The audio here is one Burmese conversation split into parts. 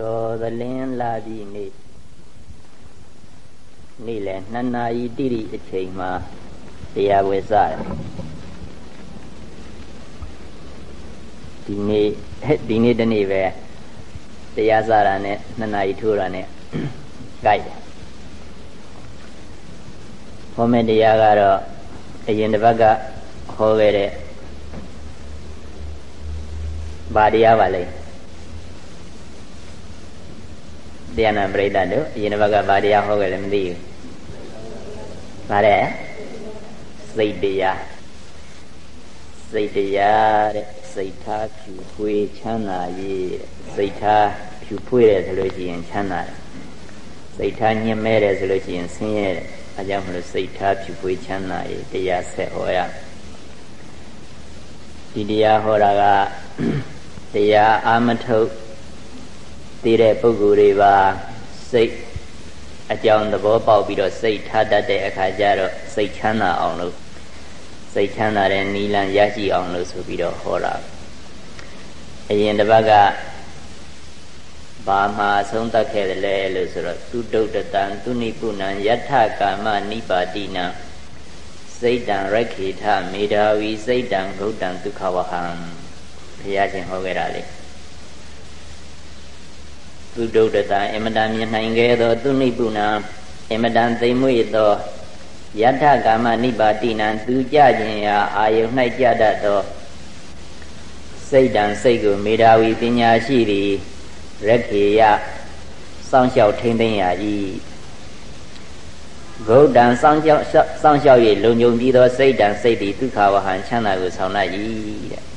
တော်သလင်းလာပြီနေ့နေ့လယ်2နာရီတိတိအချိန်မှာတရားဝဲစတယ်ဒီနေ့ဒီနေ့တနေ့ပဲတရားစတာနဲ့2နာရီထိုးတာနဲ့ကြိုက်တယ်ဟောမဲ့တရားကတော့အရင်တစ်ပတ်ကဟောခဲ့တဲ့ဗာတရားပါလေ တရားနာပရိသတ်တို့အရင်တစ်ပတ်ကဗာတရားဟောခဲ့လည်းမသိဘူးဗါတဲ့စိတ်တရားစိတ်တရားတဲ့စိတ်ထားဖြူဖွေးချမ်းသာရေးစိတ်ထားဖြူဖွေးတယ်ဆိုလို့ရှိရင်ချမ်းသာတယ်စိတ်ထားညှင်းမဲတယ်ဆိုလို့ရှိရင်ဆင်းရဲတယ်အဲကြောင့်မလို့စိတ်ထားဖြူဖွေးချမ်းသာရေးတရားဆက်ဟောရဒီတရားဟောတာကတရားအာမထုတ် သိတဲ့ပုဂ္ဂိုလ်တွေပါစိတ်အကြောင်းသဘောပေါက်ပြီးတော့စိတ်ထားတတ်တဲ့အခါကျတော့စိတ်ချမ်းသာအောင်လို့စိတ်ချမ်းသာတဲ့နိလန်ရရှိအောင်လို့ဆိုပြီးတော့ဟောတာအရင်တစ်ပတ်ကဘာမှဆုံးတတ်ခဲ့တယ်လဲလို့ဆိုတော့သူဒုတ်တံသူနိပုဏ္ဏယထကာမနိပါတိနံစိတ်တံရခေထမေဓာဝီစိတ်တံဂௌတံဒုက္ခဝဟံဘုရားရှင်ဟောခဲ့တာလေ သူဒုဒ္ဒတာအမတန်မြင်နိုင်ခဲ့သောသူနိပုဏအမတန်သိမ်မွေ့သောယထကာမနိပါတိနံသူကြခြင်းရာအာယု၌ကြတတ်သောစိတ်တံစိတ်ကိုမေဓာဝီပညာရှိသည်ရခေယစောင့်ရှောက်ထိမ့်သိမ့်ရာဤဂုတ်တံစောင့်ရှောက်စောင့်ရှောက်၍လုံုံပြီးသောစိတ်တံစိတ်သည်ဒုက္ခဝဟံချမ်းသာကိုဆောင်တတ်၏တဲ့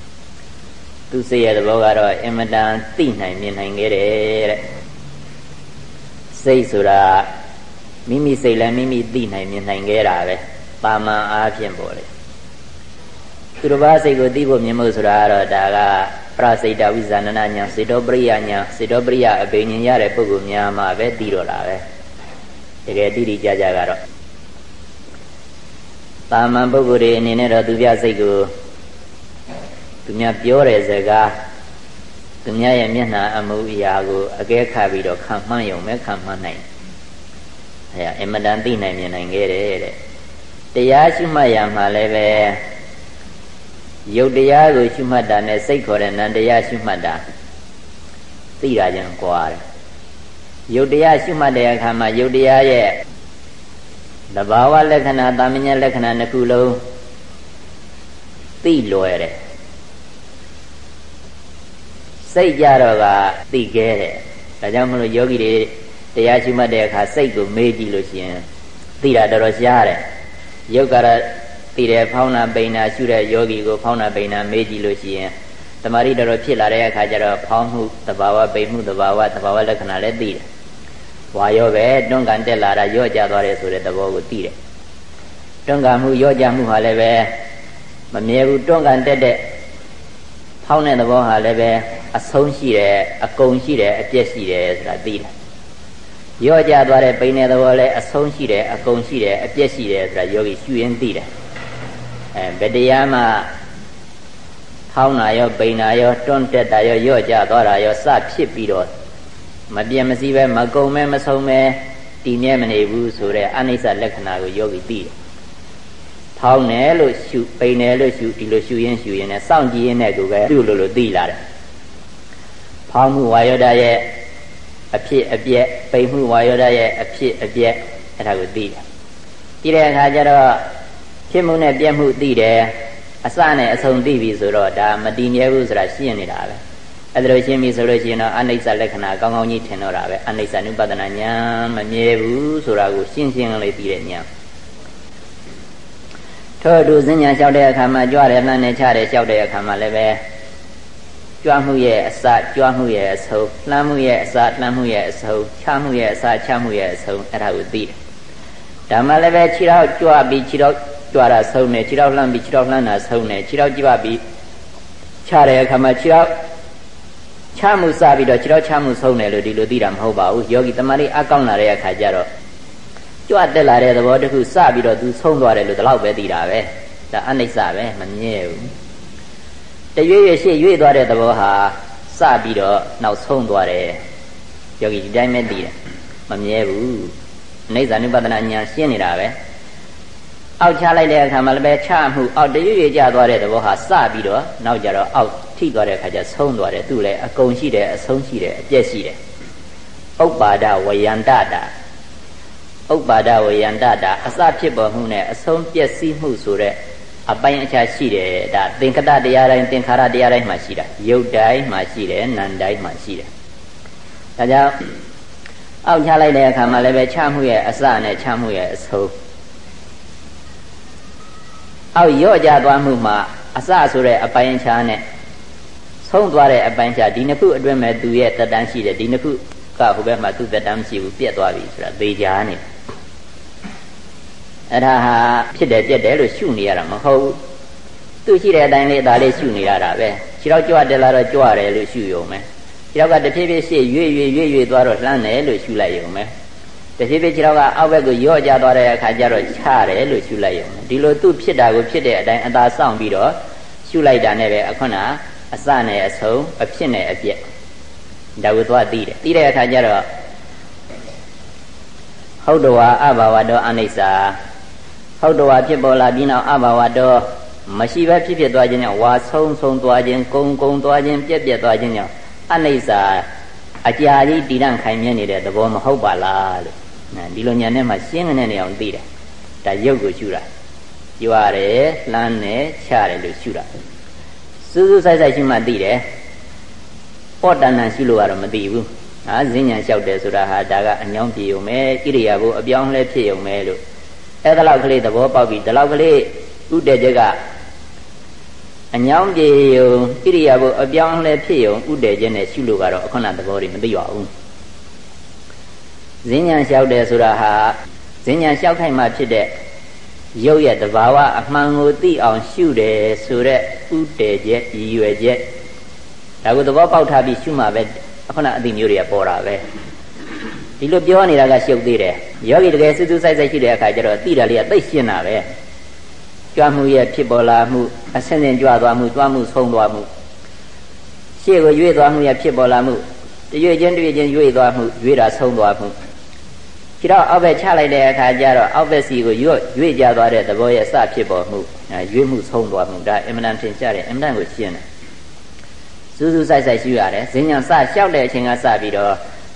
သူစိတ်ရဲ့သဘောကတော့အင်မတန်သိနိုင်မြင်နိုင်ခဲ့တယ်တဲ့စိတ်ဆိုတာမိမိစိတ်လည်းမိမိသိနိုင်မြင်နိုင်ခဲ့တာပဲပါမန်အားဖြင့်ပေါ့လေသူတစ်ပါးစိတ်ကိုသိဖို့မြင်ဖို့ဆိုတာကတော့ဒါကပရစိတ်တဝိဇာဏနာညာစေတောပရိယညာစေတောပရိယအဘိညာဉ်ရတဲ့ပုဂ္ဂိုလ်များမှာပဲသိတော့တာပဲတကယ်တိတိကျကျကတော့တာမန်ပုဂ္ဂိုလ်တွေအနေနဲ့တော့သူပြစိတ်ကို သူများပြောတဲ့စကားသူများရဲ့မျက်နှာအမှုအရာကိုအကဲခတ်ပြီးတော့ခံမှန်းရုံပဲခံမှန်းနိုင်အဲအမတန်သိနိုင်မြင်နိုင်ခဲ့တယ်တဲ့တရားရှိမှတ်ရမှာလည်းပဲယုတ်တရားကိုရှိမှတ်တာနဲ့စိတ်ခေါ်တဲ့နံတရားရှိမှတ်တာသိတာကြောင့်ကြွားတယ်ယုတ်တရားရှိမှတ်တဲ့အခါမှာယုတ်တရားရဲ့သဘာဝလက္ခဏာတာမညာလက္ခဏာနှစ်ခုလုံးသိလွယ်တယ် စိတ်ကြတော့ကသိခဲတယ်ဒါကြောင့်မလို့ယောဂီတွေတရားရှိမှတ်တဲ့အခါစိတ်ကိုမေးကြည့်လို့ရှိရင်သိတာတော်တော်ရှားတယ်ယုတ်ကတော့သိတယ်ဖောင်းနာပိန်နာရှုတဲ့ယောဂီကိုဖောင်းနာပိန်နာမေးကြည့်လို့ရှိရင်တမာရီတော်တော်ဖြစ်လာတဲ့အခါကျတော့ဖောင်းမှုတဘာဝပိန်မှုတဘာဝတဘာဝလက္ခဏာလည်းသိတယ်ဝါရောပဲတွန်းကန်တက်လာတာရော့ကျသွားတယ်ဆိုတဲ့သဘောကိုသိတယ်တွန်းကန်မှုရော့ကျမှုဟာလည်းပဲမမြဲဘူးတွန်းကန်တက်တဲ့ဖောင်းတဲ့သဘောဟာလည်းပဲ အဆုံးရှိတယ်အကုန်ရှိတယ်အပြည့်ရှိတယ်ဆိုတာသိတယ်ရော့ကျသွားတဲ့ပိန်တဲ့သဘောလည်းအဆုံးရှိတယ်အကုန်ရှိတယ်အပြည့်ရှိတယ်ဆိုတာယောဂီရှုရင်းသိတယ်အဲဗတရားမှာဖောင်းတာရောပိန်တာရောတွန်းတက်တာရောရော့ကျသွားတာရောစဖြစ်ပြီးတော့မပြတ်မစည်းပဲမကုံမဲမဆုံးမဲတည်မြဲမနေဘူးဆိုတဲ့အနိစ္စလက္ခဏာကိုယောဂီသိတယ်ဖောင်းတယ်လို့ရှုပိန်တယ်လို့ရှုဒီလိုရှုရင်းရှုရင်းနဲ့စောင့်ကြည့်ရင်းနဲ့ကိုပဲသူ့လိုလိုသိလာတယ် ဖောင်းမှုဝါယောဒရဲ့အဖြစ်အပျက်ပိန်မှုဝါယောဒရဲ့အဖြစ်အပျက်အဲ့ဒါကိုသိတယ်သိတဲ့အခါကျတော့ဖြစ်မှုနဲ့ပြက်မှုသိတယ်အစနဲ့အဆုံးသိပြီဆိုတော့ဒါမတည်မြဲဘူးဆိုတာရှင်းနေတာပဲအဲ့ဒါလို့ရှင်းပြီဆိုလို့ရှိရင်တော့အနိစ္စလက္ခဏာကောင်းကောင်းကြီးထင်တော့တာပဲအနိစ္စနုပဒနာဉာဏ်မမြဲဘူးဆိုတာကိုရှင်းရှင်းလေးသိတဲ့ဉာဏ်ထို့အတူစဉ္ညာလျှောက်တဲ့အခါမှာကြွတယ်လှမ်းနေချတယ်လျှောက်တဲ့အခါမှာလည်းပဲ ကြွမှုရဲ့အစကြွမှုရဲ့အဆုံးလှမ်းမှုရဲ့အစလှမ်းမှုရဲ့အဆုံးချမှုရဲ့အစချမှုရဲ့အဆုံးအဲ့ဒါကိုသိတယ်ဒါမှလည်းပဲခြေတော့ကြွပြီးခြေတော့ကြွတာဆုံးတယ်ခြေတော့လှမ်းပြီးခြေတော့လှမ်းတာဆုံးတယ်ခြေတော့ကြွပြီးချတဲ့အခါမှာခြေတော့ချမှုစပြီးတော့ခြေတော့ချမှုဆုံးတယ်လို့ဒီလိုသိတာမဟုတ်ပါဘူးယောဂီတမရီအကောင်းလာတဲ့အခါကျတော့ကြွတက်လာတဲ့သဘောတခုစပြီးတော့သူဆုံးသွားတယ်လို့ဒီလောက်ပဲသိတာပဲဒါအနိစ္စပဲမမြဲဘူး တရွေ့ရွေ့ရှေ့ရွေ့သွားတဲ့သဘောဟာစပြီးတော့နောက်ဆုံးသွားတယ်ယောဂီဒီတိုင်းပဲသိတယ်မမြဲဘူးအိဋ္ဌာနုပဒနာညာရှင်းနေတာပဲအောက်ချလိုက်တဲ့အခါမှာလည်းပဲချမှုအောက်တရွရွကြသွားတဲ့သဘောဟာစပြီးတော့နောက်ကြတော့အောက်ထိသွားတဲ့အခါကျဆုံးသွားတယ်သူလည်းအကုန်ရှိတယ်အဆုံးရှိတယ်အပြည့်ရှိတယ်ဥပ္ပါဒဝယန္တတာဥပ္ပါဒဝယန္တတာအစဖြစ်ပေါ်မှုနဲ့အဆုံးပျက်စီးမှုဆိုတဲ့ အပိုင်းအခြားရှိတယ်ဒါသင်္ခတတရားတိုင်းသင်္ခါရတရားတိုင်းမှာရှိတာရုပ်တိုင်းမှာရှိတယ်နာမ်တိုင်းမှာရှိတယ်ဒါကြောင့်အောက်ချလိုက်တဲ့အခါမှာလည်းပဲချမှုရဲ့အစနဲ့ချမှုရဲ့အဆုံးအောက်ရော့ကြသွားမှုမှာအစဆိုတဲ့အပိုင်းခြားနဲ့ဆုံးသွားတဲ့အပိုင်းခြားဒီနှစ်ခုအတွင်းမဲ့သူရဲ့တက်တန်းရှိတယ်ဒီနှစ်ခုကဟိုဘက်မှာသူ့တက်တန်းမရှိဘူးပြက်သွားပြီဆိုတာသေချာနေတယ် အဲ့ဒါဟာဖြစ်တယ်ပြက်တယ်လို့ရှုနေရတာမဟုတ်ဘူးသူရှိတဲ့အတိုင်းလေးဒါလေးရှုနေရတာပဲခြေတော့ကြွတယ်လားတော့ကြွတယ်လို့ရှုရုံပဲခြေတော့ကတဖြည်းဖြည်းရှေ့ရွေ့ရွေ့ရွေ့ရွေ့သွားတော့လှမ်းတယ်လို့ရှုလိုက်ရုံပဲတဖြည်းဖြည်းခြေတော့ကအောက်ဘက်ကိုရော့ကျသွားတဲ့အခါကျတော့ချတယ်လို့ရှုလိုက်ရုံဒီလိုသူ့ဖြစ်တာကိုဖြစ်တဲ့အတိုင်းအသာစောင့်ပြီးတော့ရှုလိုက်တာနဲ့ပဲအခုနအစနဲ့အဆုံးအဖြစ်နဲ့အပြက်ဒါကိုသွားသိတယ်သိတဲ့အခါကျတော့ဟုတ်တော်အဘဝတောအနိစ္စ ဟုတ်တော်ဖြစ်ပေါ်လာပြီးနောက်အဘဝတောမရှိဘဲဖြစ်ဖြစ်သွားခြင်းကြောင့်ဝါဆုံးဆုံးသွားခြင်းကုံကုံသွားခြင်းပြက်ပြက်သွားခြင်းကြောင့်အနိစ္စအကြာကြီးတည်တံ့ခိုင်မြဲနေတဲ့သဘောမဟုတ်ပါလားလို့ဒီလိုညာနဲ့မှရှင်းနေတဲ့နေအောင်သိတယ်ဒါရုပ်ကိုရှုတာကြွားတယ်လှမ်းတယ်ချတယ်လို့ရှုတာစူးစူးဆိုင်ဆိုင်ရှုမှသိတယ်ပော့တန်တန်ရှုလို့ကတော့မသိဘူးဟာဈဉ္ညာလျှောက်တယ်ဆိုတာဟာဒါကအညောင်းပြေုံပဲဣရိယာပုအပြောင်းလဲဖြစ်ုံပဲလို့ အဲ့ဒါလောက်ကလေးသဘောပေါက်ပြီဒါလောက်ကလေးဥတည်ချက်ကအညောင်းပြေုံဣရိယာပုအပြောင်းလဲဖြစ်ုံဥတည်ချက်နဲ့ရှုလို့ကတော့အခုနသဘောတွေမသိပါဘူးဈဉ္ညာလျှောက်တယ်ဆိုတာဟာဈဉ္ညာလျှောက်ခိုက်မှဖြစ်တဲ့ရုပ်ရဲ့တဘာဝအမှန်ကိုသိအောင်ရှုတယ်ဆိုတဲ့ဥတည်ချက်ရည်ရွယ်ချက်ဒါကိုသဘောပေါက်ထားပြီးရှုမှပဲအခုနအသိမျိုးတွေကပေါ်တာပဲ ဒီလိုပြောနေတာကရှုပ်သေးတယ်ယောဂီတကယ်စူးစူးဆိုင်ဆိုင်ရှိတဲ့အခါကျတော့သိတာလေးကသိရှင်းတာပဲကြွမှုရဲ့ဖြစ်ပေါ်လာမှုအဆင့်ဆင့်ကြွသွားမှုသွားမှုဆုံးသွားမှုရှေ့ကိုရွေ့သွားမှုရဲ့ဖြစ်ပေါ်လာမှုတရွေ့ချင်းတရွေ့ချင်းရွေ့သွားမှုရွေ့တာဆုံးသွားမှုခြေတော့အောက်ဘက်ချလိုက်တဲ့အခါကျတော့အောက်ဘက်စီကိုရွတ်ရွေ့ကြသွားတဲ့သဘောရဲ့စဖြစ်ပေါ်မှုရွေ့မှုဆုံးသွားမှုဒါအင်မတန်ထင်ရှားတယ်အင်မတန်ကိုရှင်းတယ်စူးစူးဆိုင်ဆိုင်ရှိရတယ်ဈဉ္ညာစလျှောက်တဲ့အချိန်ကစပြီးတော့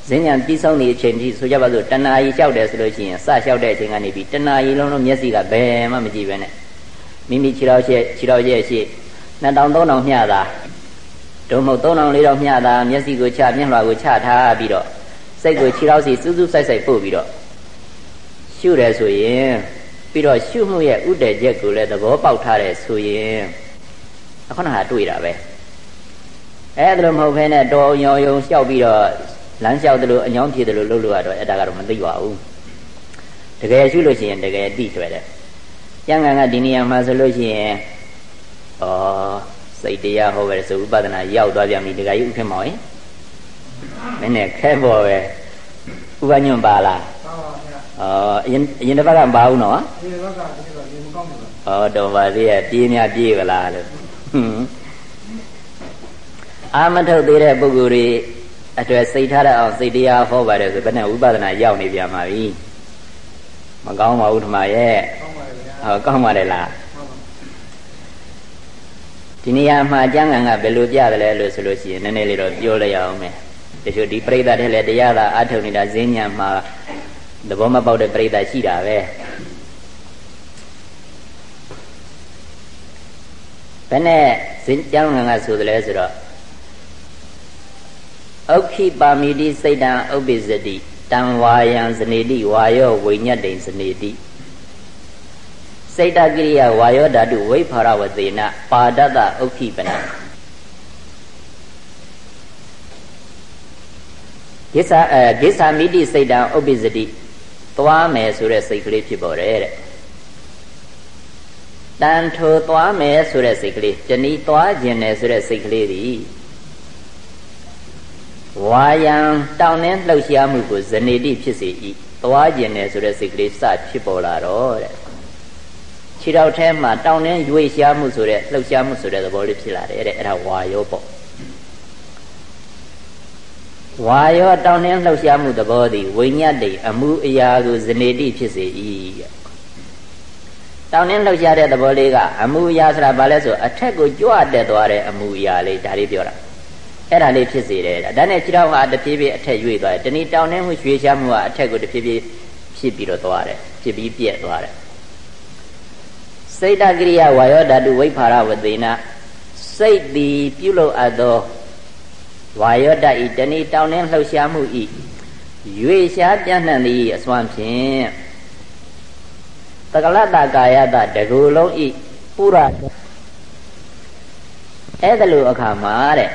ဈဉ္ညာပြီးဆုံးနေအချိန်ထိဆိုကြပါစို့တဏှာကြီးလျှောက်တယ်ဆိုလို့ရှိရင်စလျှောက်တဲ့အချိန်ကနေပြီးတဏှာကြီးလုံးလုံးမျက်စိကဘယ်မှမကြည့်ပဲနဲ့မိမိခြေတော်ရှေ့ခြေတော်ရဲ့ရှေ့2000 3000မျှတာဒုံမဟုတ်3000 4000မျှတာမျက်စိကိုချမျက်လွှာကိုချထားပြီးတော့စိတ်ကိုခြေတော်စီစူးစူးဆိုင်ဆိုင်ပို့ပြီးတော့ရှုတယ်ဆိုရင်ပြီးတော့ရှုမှုရဲ့ဥတည်ချက်ကိုလည်းသဘောပေါက်ထားတယ်ဆိုရင်အခုနကတွေ့တာပဲအဲ့ဒါလိုမဟုတ်ဘဲနဲ့တော်ညောယုံလျှောက်ပြီးတော့ လမ်းလျှောက်တယ်လို့အညောင်းဖြစ်တယ်လို့လုပ်လို့ရတော့အဲ့ဒါကတော့မသိပါဘူးတကယ်ရှုလို့ရှိရင်တကယ်တိကျွဲတယ်ကျန်ကန်ကဒီနေရာမှာဆိုလို့ရှိရင်ဩစိတ်တရားဟောပဲဆိုဥပဒနာရောက်သွားပြန်ပြီတကယ်ကြီးဥခင်မောင်ရင်မင်းနဲ့ခဲပေါ်ပဲဥပညွန့်ပါလားပါပါဗျာဩအရင်အရင်တစ်ပတ်ကမပါဘူးနော်အရင်တစ်ပတ်ကဒီလိုရေမကောင်းဘူးလားဩတော်ပါသေးရဲ့ပြေးများပြေးပါလားလို့ဟွန်းအာမထုတ်သေးတဲ့ပုဂ္ဂိုလ်တွေ အတွက်စိတ်ထားရအောင်စိတ်တရားဟောပါတယ်ဆိုဘယ်နဲ့ဝိပဿနာရောက်နေပြန်ပါပြီမကောင်းပါဘူးထမရဲ့ဟောကောင်းပါတယ်လားဒီနေရာမှာကျမ်းဂန်ကဘယ်လိုပြတယ်လဲလို့ဆိုလို့ရှိရင်နည်းနည်းလေးတော့ပြောလိုက်အောင်မယ်တချို့ဒီပြိဿတဲ့လည်းတရားသာအထုတ်နေတာဈဉ္ညာမှာသဘောမပေါက်တဲ့ပြိဿရှိတာပဲဘယ်နဲ့ဈဉ္ကျမ်းဂန်ကဆိုတယ်လဲဆိုတော့ ဥက္ခိပါမိတိစိတ်တံဥပ္ပိစတိတံဝါယံဇနေတိဝါယောဝိညတ်တိဇနေတိစိတ်တကိရိယာဝါယောဓာတုဝိဖာရဝသေနပါဒတဥက္ခိပနကိစ္စအဲကိစ္စမိတိစိတ်တံဥပ္ပိစတိသွားမယ်ဆိုတဲ့စိတ်ကလေးဖြစ်ပေါ်တယ်တဲ့တန်ထိုသွားမယ်ဆိုတဲ့စိတ်ကလေးတဏီသွားခြင်းတယ်ဆိုတဲ့စိတ်ကလေးဒီ ဝါယံတောင်းနှင်းလှုပ်ရှားမှုကိုဇနေတိဖြစ်စေ၏သွားကျင်တယ်ဆိုတဲ့စိတ်ကလေးစဖြစ်ပေါ်လာတော့တဲ့ခြေတော်ထဲမှာတောင်းနှင်းရွေ့ရှားမှုဆိုတဲ့လှုပ်ရှားမှုဆိုတဲ့သဘောလေးဖြစ်လာတယ်တဲ့အဲ့ဒါဝါယောပေါ့ဝါရောတောင်းနှင်းလှုပ်ရှားမှုသဘောသည်ဝိညာတိအမှုအရာကိုဇနေတိဖြစ်စေ၏တောင်းနှင်းလှုပ်ရှားတဲ့သဘောလေးကအမှုအရာဆိုတာဘာလဲဆိုအထက်ကိုကြွတက်သွားတဲ့အမှုအရာလေးဒါလေးပြောတာ အဲ့ဒါလေးဖြစ်စေတယ်ဒါနဲ့ခြေထောက်ဟာတဖြည်းဖြည်းအထက်ရွေ့သွားတယ်တနည်းတောင်းနှင်းမှုရွှေရှားမှုကအထက်ကိုတဖြည်းဖြည်းဖြစ်ပြီးတော့သွားတယ်ဖြစ်ပြီးပြက်သွားတယ်စိတ်တကိရိယဝါယောဓာတုဝိဖာရဝသေနစိတ်သည်ပြုလုပ်အပ်သောဝါယောဓာဤတဏီတောင်းနှင်းလှုပ်ရှားမှုဤရွေရှားပြန့်နှံ့သည့်အစွမ်းဖြင့်တကလတကာယတတကူလုံးဤပုရအဲ့ဒါလိုအခါမှာတဲ့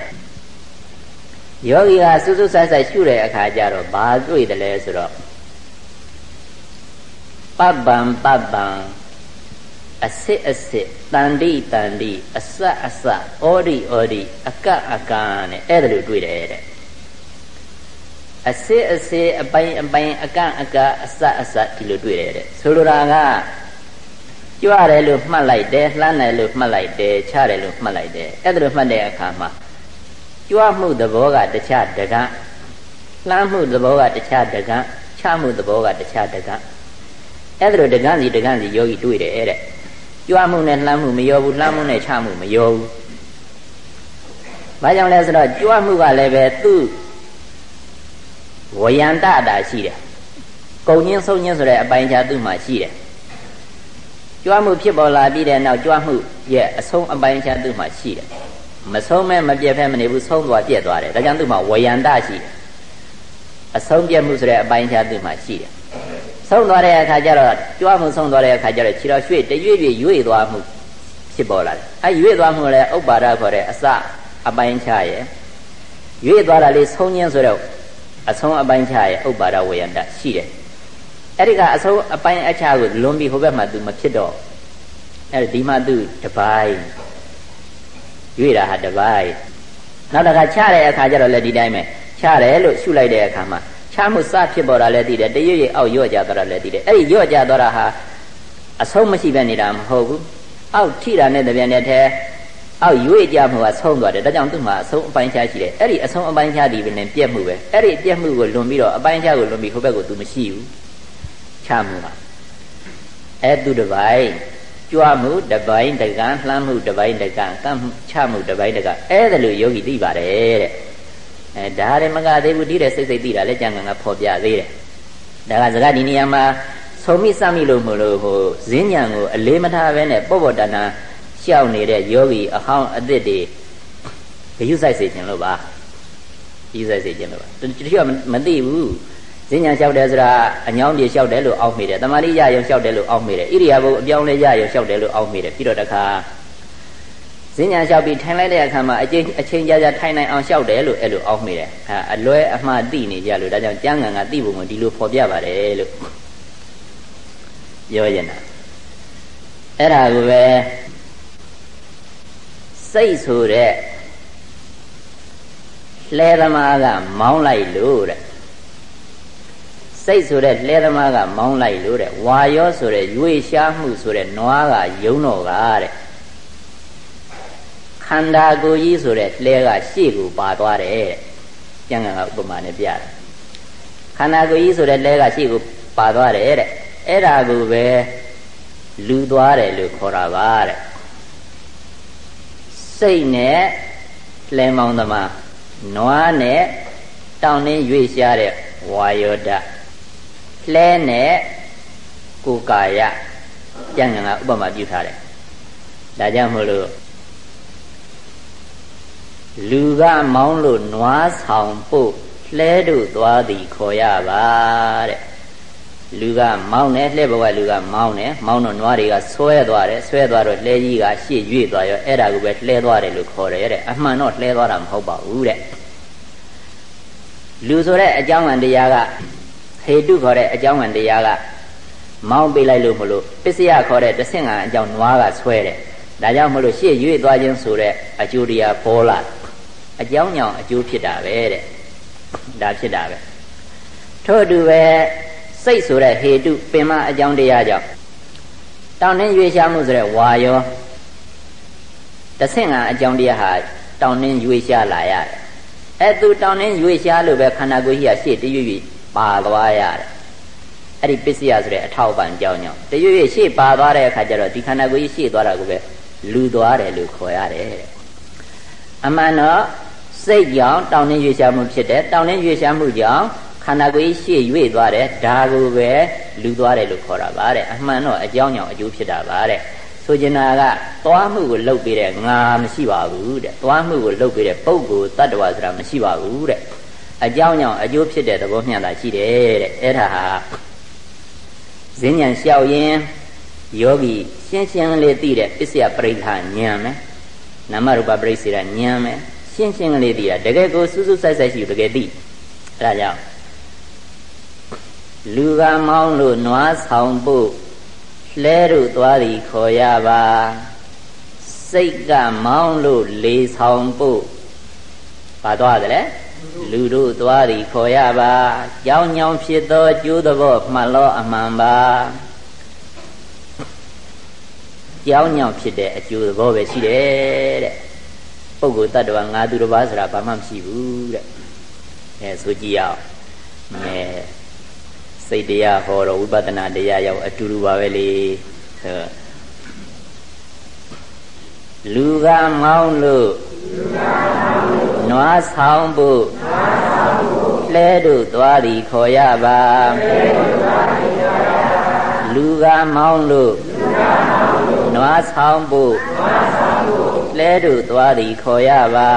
ယောဂီဟာစူးစူးဆိုင်ဆိုင်ရှုတဲ့အခါကျတော့ဘာတွေ့တယ်လဲဆိုတော့ပပ္ပံပပ္ပံအစစ်အစစ်တန်တိတန်တိအစအစဩရိဩရိအကအကနဲ့အဲ့ဒါလိုတွေ့တယ်တဲ့အစစ်အစစ်အပိုင်အပိုင်အကအကအစအစဒီလိုတွေ့တယ်တဲ့ဆိုလိုတာကကြွတယ်လို့မှတ်လိုက်တယ်လှမ်းတယ်လို့မှတ်လိုက်တယ်ချတယ်လို့မှတ်လိုက်တယ်အဲ့ဒါလိုမှတ်တဲ့အခါမှာ ကြွမှုသဘောကတခြားတကလှမ်းမှုသဘောကတခြားတကချမှုသဘောကတခြားတကအဲ့ဒါလိုတကစီတကစီယောဂီတွေ့တယ်တဲ့ကြွမှုနဲ့လှမ်းမှုမရောဘူးလှမ်းမှုနဲ့ချမှုမရောဘူးဘာကြောင့်လဲဆိုတော့ကြွမှုကလည်းပဲသူ့ဝယန္တတာရှိတယ်ကုံချင်းဆုံးချင်းဆိုတဲ့အပိုင်းခြားသူ့မှာရှိတယ်ကြွမှုဖြစ်ပေါ်လာပြီးတဲ့နောက်ကြွမှုရဲ့အဆုံးအပိုင်းခြားသူ့မှာရှိတယ် မဆုံးမဲမပြတ်ဖဲမနေဘူးဆုံးသွားပြက်သွားတယ်ဒါကြောင့်သူ့မှာဝယန္တရှိတယ်အဆုံးပြတ်မှုဆိုတဲ့အပိုင်းခြားသူ့မှာရှိတယ်ဆုံးသွားတဲ့အခါကျတော့ကြွားမှုဆုံးသွားတဲ့အခါကျတော့ခြေတော်ရွှေ့တရွေ့ရွေ့ရွေ့သွားမှုဖြစ်ပေါ်လာတယ်အဲရွေ့သွားမှုလည်းဥပ္ပါဒခေါ်တဲ့အစအပိုင်းခြားရဲ့ရွေ့သွားတာလေးဆုံးခြင်းဆိုတော့အဆုံးအပိုင်းခြားရဲ့ဥပ္ပါဒဝေယန္တရှိတယ်အဲ့ဒီကအဆုံးအပိုင်းအခြားကိုလွန်ပြီးဟိုဘက်မှာ तू မဖြစ်တော့အဲ့ဒီမှာ तू တပိုင်း ရွေ့တာဟာတပိုင်းနောက်တစ်ခါချတဲ့အခါကျတော့လည်းဒီတိုင်းပဲချတယ်လို့ရှုလိုက်တဲ့အခါမှာချမှုစဖြစ်ပေါ်တာလည်းသိတယ်တရွေ့ရွေ့အောက်ရော့ကြသွားတာလည်းသိတယ်အဲ့ဒီရော့ကြသွားတာဟာအဆုံးမရှိပဲနေတာမဟုတ်ဘူးအောက်ထိတာနဲ့တပြန်နဲ့ထဲအောက်ရွေ့ကြမှုကဆုံးသွားတယ်ဒါကြောင့်သူ့မှာအဆုံးအပိုင်းခြားရှိတယ်အဲ့ဒီအဆုံးအပိုင်းခြားဒီပဲနဲ့ပြက်မှုပဲအဲ့ဒီပြက်မှုကိုလွန်ပြီးတော့အပိုင်းခြားကိုလွန်ပြီးဟိုဘက်ကိုသူမရှိဘူးချမှုမှာအဲ့သူတစ်ပိုင်း ကြွမှုတစ်ပိုင်းတကံလှမ်းမှုတစ်ပိုင်းတကံကမ်းချမှုတစ်ပိုင်းတကံအဲ့ဒါလိုယောဂီသိပါတယ်တဲ့အဲဒါလည်းမကသေးဘူးဒီတဲ့စိတ်စိတ်သိတာလည်းကြံကံကဖော်ပြသေးတယ်ဒါကစကားဒီနေရာမှာဆုံးမိစမိလို့မလို့ဟိုဈဉ္ညာကိုအလေးမထားဘဲနဲ့ပေါ့ပေါ့တန်တန်ရှောက်နေတဲ့ယောဂီအဟောင်းအသစ်တွေဂယုစိုက်စေခြင်းလို့ပါဂယုစိုက်စေခြင်းလို့ပါတချို့ကမသိဘူး ဈဉ္ညာလျှောက်တယ်ဆိုတာအညောင်းပြေလျှောက်တယ်လို့အောက်မိတယ်တမာတိရရုံလျှောက်တယ်လို့အောက်မိတယ်ဣရိယာပုအပြောင်းလဲရရုံလျှောက်တယ်လို့အောက်မိတယ်ပြီးတော့တခါဈဉ္ညာလျှောက်ပြီးထိုင်လိုက်တဲ့အခါမှာအချင်းအချင်းကြာကြာထိုင်နိုင်အောင်လျှောက်တယ်လို့အဲ့လိုအောက်မိတယ်အဲအလွဲအမှားသိနေကြလို့ဒါကြောင့်ကျမ်းဂန်ကသိဖို့မဒီလိုဖော်ပြပါတယ်လို့ပြောရင်တာအဲ့ဒါကိုပဲစိတ်ဆိုတဲ့လှဲသမားကမောင်းလိုက်လို့တဲ့ စိတ်ဆိုတဲ့လှဲသမားကမောင်းလိုက်လို့တဲ့ဝါရောဆိုတဲ့ရွေရှားမှုဆိုတဲ့နွားကယုံတော့ကတဲ့ခန္ဓာကိုယ်ကြီးဆိုတဲ့လှဲကရှေ့ကိုပါသွားတယ်တဲ့ကျန်ကဥပမာနဲ့ပြတယ်ခန္ဓာကိုယ်ကြီးဆိုတဲ့လှဲကရှေ့ကိုပါသွားတယ်တဲ့အဲ့ဒါကိုပဲလူသွားတယ်လို့ခေါ်တာပါတဲ့စိတ်နဲ့လဲမောင်းသမားနွားနဲ့တောင်းနှင်းရွေ့ရှားတဲ့ဝါယောဒ လဲနဲ့ကိုကာယကျန်ကဥပမာပြုထားတယ်ဒါကြောင့်မို့လို့လူကမောင်းလို့နွားဆောင်ပို့လှဲတို့သွားသည်ခေါ်ရပါတဲ့လူကမောင်းတယ်လှဲဘဝလူကမောင်းတယ်မောင်းတော့နွားတွေကဆွဲသွားတယ်ဆွဲသွားတော့လှဲကြီးကရှေ့ရွေ့သွားရောအဲ့ဒါကိုပဲလှဲသွားတယ်လို့ခေါ်တယ်တဲ့အမှန်တော့လှဲသွားတာမဟုတ်ပါဘူးတဲ့လူဆိုတဲ့အကြောင်းအတရားက ဟေတုခေါ်တဲ့အကြောင်းအတရားကမောင်းပေးလိုက်လို့မလို့ပစ္စယခေါ်တဲ့တဆင့်ကအကြောင်းနွားကဆွဲတယ်ဒါကြောင့်မလို့ရှေ့ရွေ့သွားခြင်းဆိုတဲ့အကျိုးတရားပေါ်လာအကြောင်းကြောင့်အကျိုးဖြစ်တာပဲတဲ့ဒါဖြစ်တာပဲထို့အတူပဲစိတ်ဆိုတဲ့ဟေတုပင်မအကြောင်းတရားကြောင့်တောင်းနှင်းရွေးရှားမှုဆိုတဲ့ဝါယောတဆင့်ကအကြောင်းတရားဟာတောင်းနှင်းရွေးရှားလာရတယ်အဲသူတောင်းနှင်းရွေရှားလို့ပဲခန္ဓာကိုယ်ကြီးကရှေ့တရွရွ ပါသွားရတယ်အဲ့ဒီပစ္စယဆိုတဲ့အထောက်ပံ့ကြောင်းကြောင့်တရွရွရှေ့ပါသွားတဲ့အခါကျတော့ဒီခန္ဓာကိုယ်ကြီးရှေ့သွားတာကိုပဲလူသွားတယ်လို့ခေါ်ရတယ်တဲ့အမှန်တော့စိတ်ကြောင့်တောင်းနှင်းရွေရှားမှုဖြစ်တယ်တောင်းနှင်းရွေရှားမှုကြောင့်ခန္ဓာကိုယ်ကြီးရှေ့ရွေ့သွားတယ်ဒါကိုပဲလူသွားတယ်လို့ခေါ်တာပါတဲ့အမှန်တော့အကြောင်းကြောင့်အကျိုးဖြစ်တာပါတဲ့ဆိုချင်တာကသွားမှုကိုလှုပ်ပေးတဲ့ငါမရှိပါဘူးတဲ့သွားမှုကိုလှုပ်ပေးတဲ့ပုဂ္ဂိုလ်တ attva ဆိုတာမရှိပါဘူးတဲ့ အကြောင်းကြောင့်အကျိုးဖြစ်တဲ့သဘောမျှတာရှိတယ်တဲ့အဲ့ဒါဟာဈဉ္ဉံလျှောက်ရင်ယောဂီရှင်းရှင်းလေးသိတဲ့ပစ္စယပရိဋ္ဌာဉာဏ်မယ်နာမရူပပရိစ္ဆေရဉာဏ်မယ်ရှင်းရှင်းလေးသိတာတကယ်ကိုစူးစူးဆိုင်ဆိုင်ရှိတကယ်သိအဲဒါကြောင့်လူကမောင်းလို့နွားဆောင်ဖို့လှဲတို့သွားသည်ခေါ်ရပါစိတ်ကမောင်းလို့လေဆောင်ဖို့ပါသွားတယ်လေ လူတို့သွားသည်ခေါ်ရပါကြောင်းညောင်ဖြစ်သောကျိုးသဘောမှတ်လောအမှန်ပါကြောင်းညောင်ဖြစ်တဲ့အကျိုးသဘောပဲရှိတယ်တဲ့ပုဂ္ဂိုလ်တ attva ငါသူတစ်ပါးဆိုတာဘာမှမရှိဘူးတဲ့အဲဆိုကြည့်ရအောင်အဲစိတ်တရားဟောတော့ဝိပဿနာတရားရောက်အတူတူပါပဲလေလူကမောင်းလို့ နွားဆောင်ဖို့လဲတို့သွားသည်ခေါ်ရပါလူကမောင်းလို့နွားဆောင်ဖို့လဲတို့သွားသည်ခေါ်ရပါ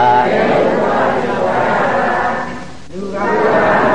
လူက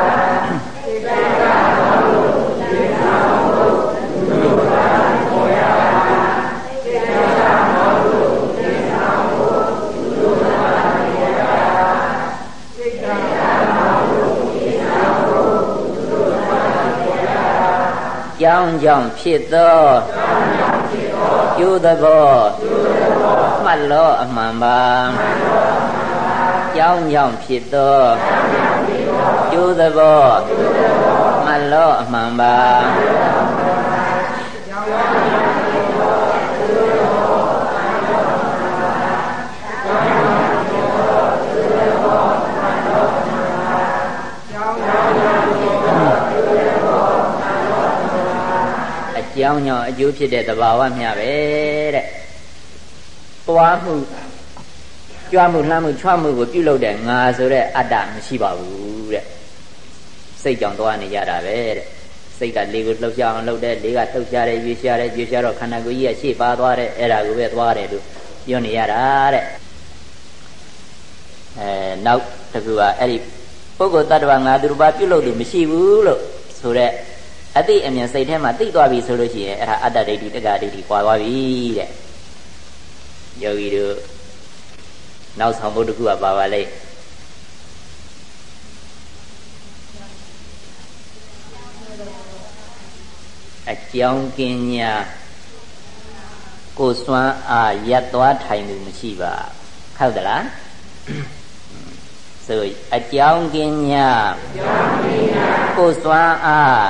ကြောင်းကြောင့်ဖြစ်သောကျိုးသဘောမှတ်လောအမှန်ပါကြောင်းကြောင့်ဖြစ်သောကျိုးသဘောမှတ်လောအမှန်ပါ ကြောင်းကြောင့်အကျိုးဖြစ်တဲ့သဘာဝမျှပဲတဲ့။သွားမှုကြွားမှုလှမ်းမှုချွတ်မှုကိုပြုလုပ်တဲ့ငါဆိုတဲ့အတ္တမရှိပါဘူးတဲ့။စိတ်ကြောင့်သွားနေကြတာပဲတဲ့။စိတ်ကလေကိုလှုပ်ရှားအောင်လုပ်တယ်လေကလှုပ်ရှားတယ်ရွေ့ရှားတယ်ရွေ့ရှားတော့ခန္ဓာကိုယ်ကြီးကရှေ့ပါသွားတယ်အဲ့ဒါကိုပဲသွားတယ်လို့ပြောနေရတာတဲ့။အဲနောက်တစ်ခုကအဲ့ဒီပုဂ္ဂိုလ်တ attva ငါသူတစ်ပါးပြုလုပ်သူမရှိဘူးလို့ဆိုတဲ့ အတိအမြင်စိတ်ထဲမှာသိသွားပြီဆိုလို့ရှိရင်အဲ့ဒါအတ္တဒိဋ္ဌိတက္ကဒိဋ္ဌိကွာသွားပြီတဲ့ယောဂီတို့နောက်ဆောင်ဖို့တခုကပါပါလေအကြောင်းကင်းညာကိုစွမ်းအားရက်သွားထိုင်မှုမရှိပါဟုတ်သလား ဆိုအကြောင်းကင်းညာကိုစွမ်းအား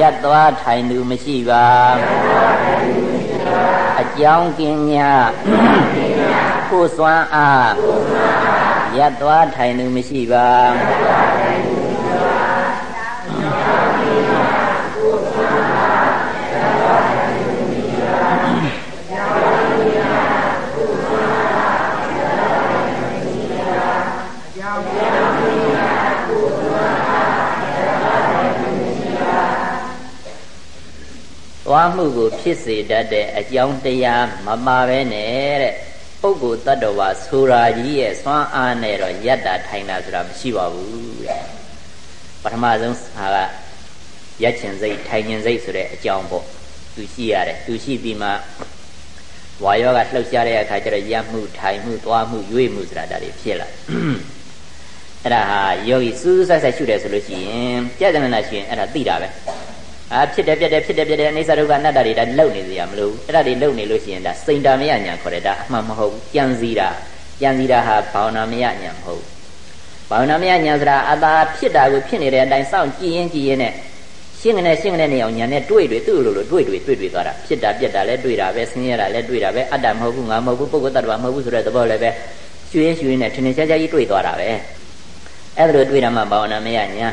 ရက်သွားထိုင်သူမရှိပါအကြောင်းကင်းညာကိုစွမ်းအားရက်သွားထိုင်သူမရှိပါ သွားမှုကိုဖြစ်စေတတ်တဲ့အကြောင်းတရားမပါပဲနဲ့တဲ့ပုဂ္ဂိုလ်တ attva ဆိုရာကြီးရဲ့စွမ်းအားနဲ့တော့ယတ္တာထိုင်တာဆိုတာမရှိပါဘူးတဲ့ပထမဆုံးဟာကရက်ချင်စိတ်ထိုင်ချင်စိတ်ဆိုတဲ့အကြောင်းပေါ့သူရှိရတယ်သူရှိပြီးမှဝါယောကလှုပ်ရှားတဲ့အခါကျတော့ရမှုထိုင်မှုသွားမှုရွေ့မှုဆိုတာဒါတွေဖြစ်လာ အဲ့ဒါဟာယောဂီစူးစူးဆိုင်ဆိုင်ရှုတယ်ဆိုလို့ရှိရင်ကြက်ကြနနာရှိရင်အဲ့ဒါသိတာပဲအာဖြစ်တယ်ပြက်တယ်ဖြစ်တယ်ပြက်တယ်အိဋ္ဌဒုက္ခအနတ္တတွေဒါလုံနေစရာမလိုဘူးအဲ့ဒါတွေလုံနေလို့ရှိရင်ဒါစိန်တာမရညာခေါ်တယ်ဒါအမှန်မဟုတ်ဘူးကြံစည်တာကြံစည်တာဟာဘာဝနာမရညာမဟုတ်ဘာဝနာမရညာဆိုတာအတာဖြစ်တာကိုဖြစ်နေတဲ့အတိုင်းစောင့်ကြည့်ရင်ကြည့်ရင်နဲ့ရှင်းကနေရှင်းကနေနေအောင်ညာနဲ့တွေ့တွေ့သူ့လိုလိုတွေ့တွေ့တွေ့တွေ့သွားတာဖြစ်တာပြက်တာလည်းတွေ့တာပဲဆင်းရဲတာလည်းတွေ့တာပဲအတ္တမဟုတ်ဘူးငါမဟုတ်ဘူးပုဂ္ဂိုလ်တ attva မဟုတ်ဘူးဆိုတဲ့သဘောလည်းပဲရွှေရင်ရွှေရင်နဲ့ထင်ထင်ရှားရှားကြီးတွေ့သွားတာပဲ အဲ့ဒါလိုတွေ့တာမှဘာဝနာမရညာ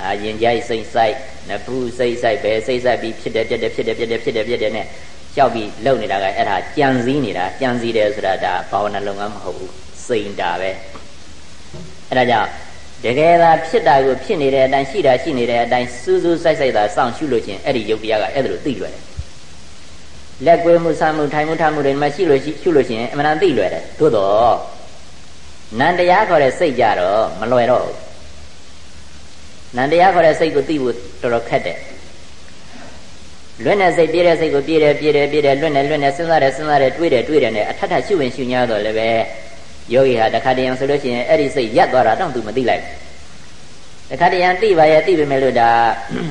အာရင်ကြိုက်စိတ်ဆိုင်နဖူးစိတ်ဆိုင်ပဲစိတ်ဆိုင်ပြီးဖြစ်တယ်ပြက်တယ်ဖြစ်တယ်ပြက်တယ်ဖြစ်တယ်ပြက်တယ်နဲ့ကြောက်ပြီးလုံနေတာကအဲ့ဒါကြံစည်းနေတာကြံစည်းတယ်ဆိုတာဒါဘာဝနာလုပ်ငန်းမဟုတ်ဘူးစိန်တာပဲအဲ့ဒါကြောင့်တကယ်သာဖြစ်တာကိုဖြစ်နေတဲ့အတိုင်းရှိတာရှိနေတဲ့အတိုင်းစူးစူးဆိုင်ဆိုင်သာစောင့်ရှုလို့ချင်းအဲ့ဒီယုတ်တရားကအဲ့ဒါလိုသိလွယ်တယ်လက်ကွေးမှုဆမ်းမှုထိုင်မှုထားမှုတွေမှရှိလို့ရှိရှုလို့ရှိရင်အမှန်တန်သိလွယ်တယ်သို့တော့ နန္တရားခေါ်တဲ့စိတ်ကြတော့မလွယ်တော့ဘူးနန္တရားခေါ်တဲ့စိတ်ကိုသိဖို့တော်တော်ခက်တယ်လွတ်တဲ့စိတ်ပြည့်တဲ့စိတ်ကိုပြည့်တယ်ပြည့်တယ်ပြည့်တယ်လွတ်နေလွတ်နေစဉ်းစားတယ်စဉ်းစားတယ်တွေးတယ်တွေးတယ်နဲ့အထက်ထရှုဝင်ရှုညာတော့လည်းပဲယောဂီဟာတခါတည်းအောင်ဆိုလို့ရှိရင်အဲ့ဒီစိတ်ရက်သွားတာတော့သူမသိလိုက်တခါတည်းအောင်သိပါရဲ့သိပေမဲ့လို့ဒါ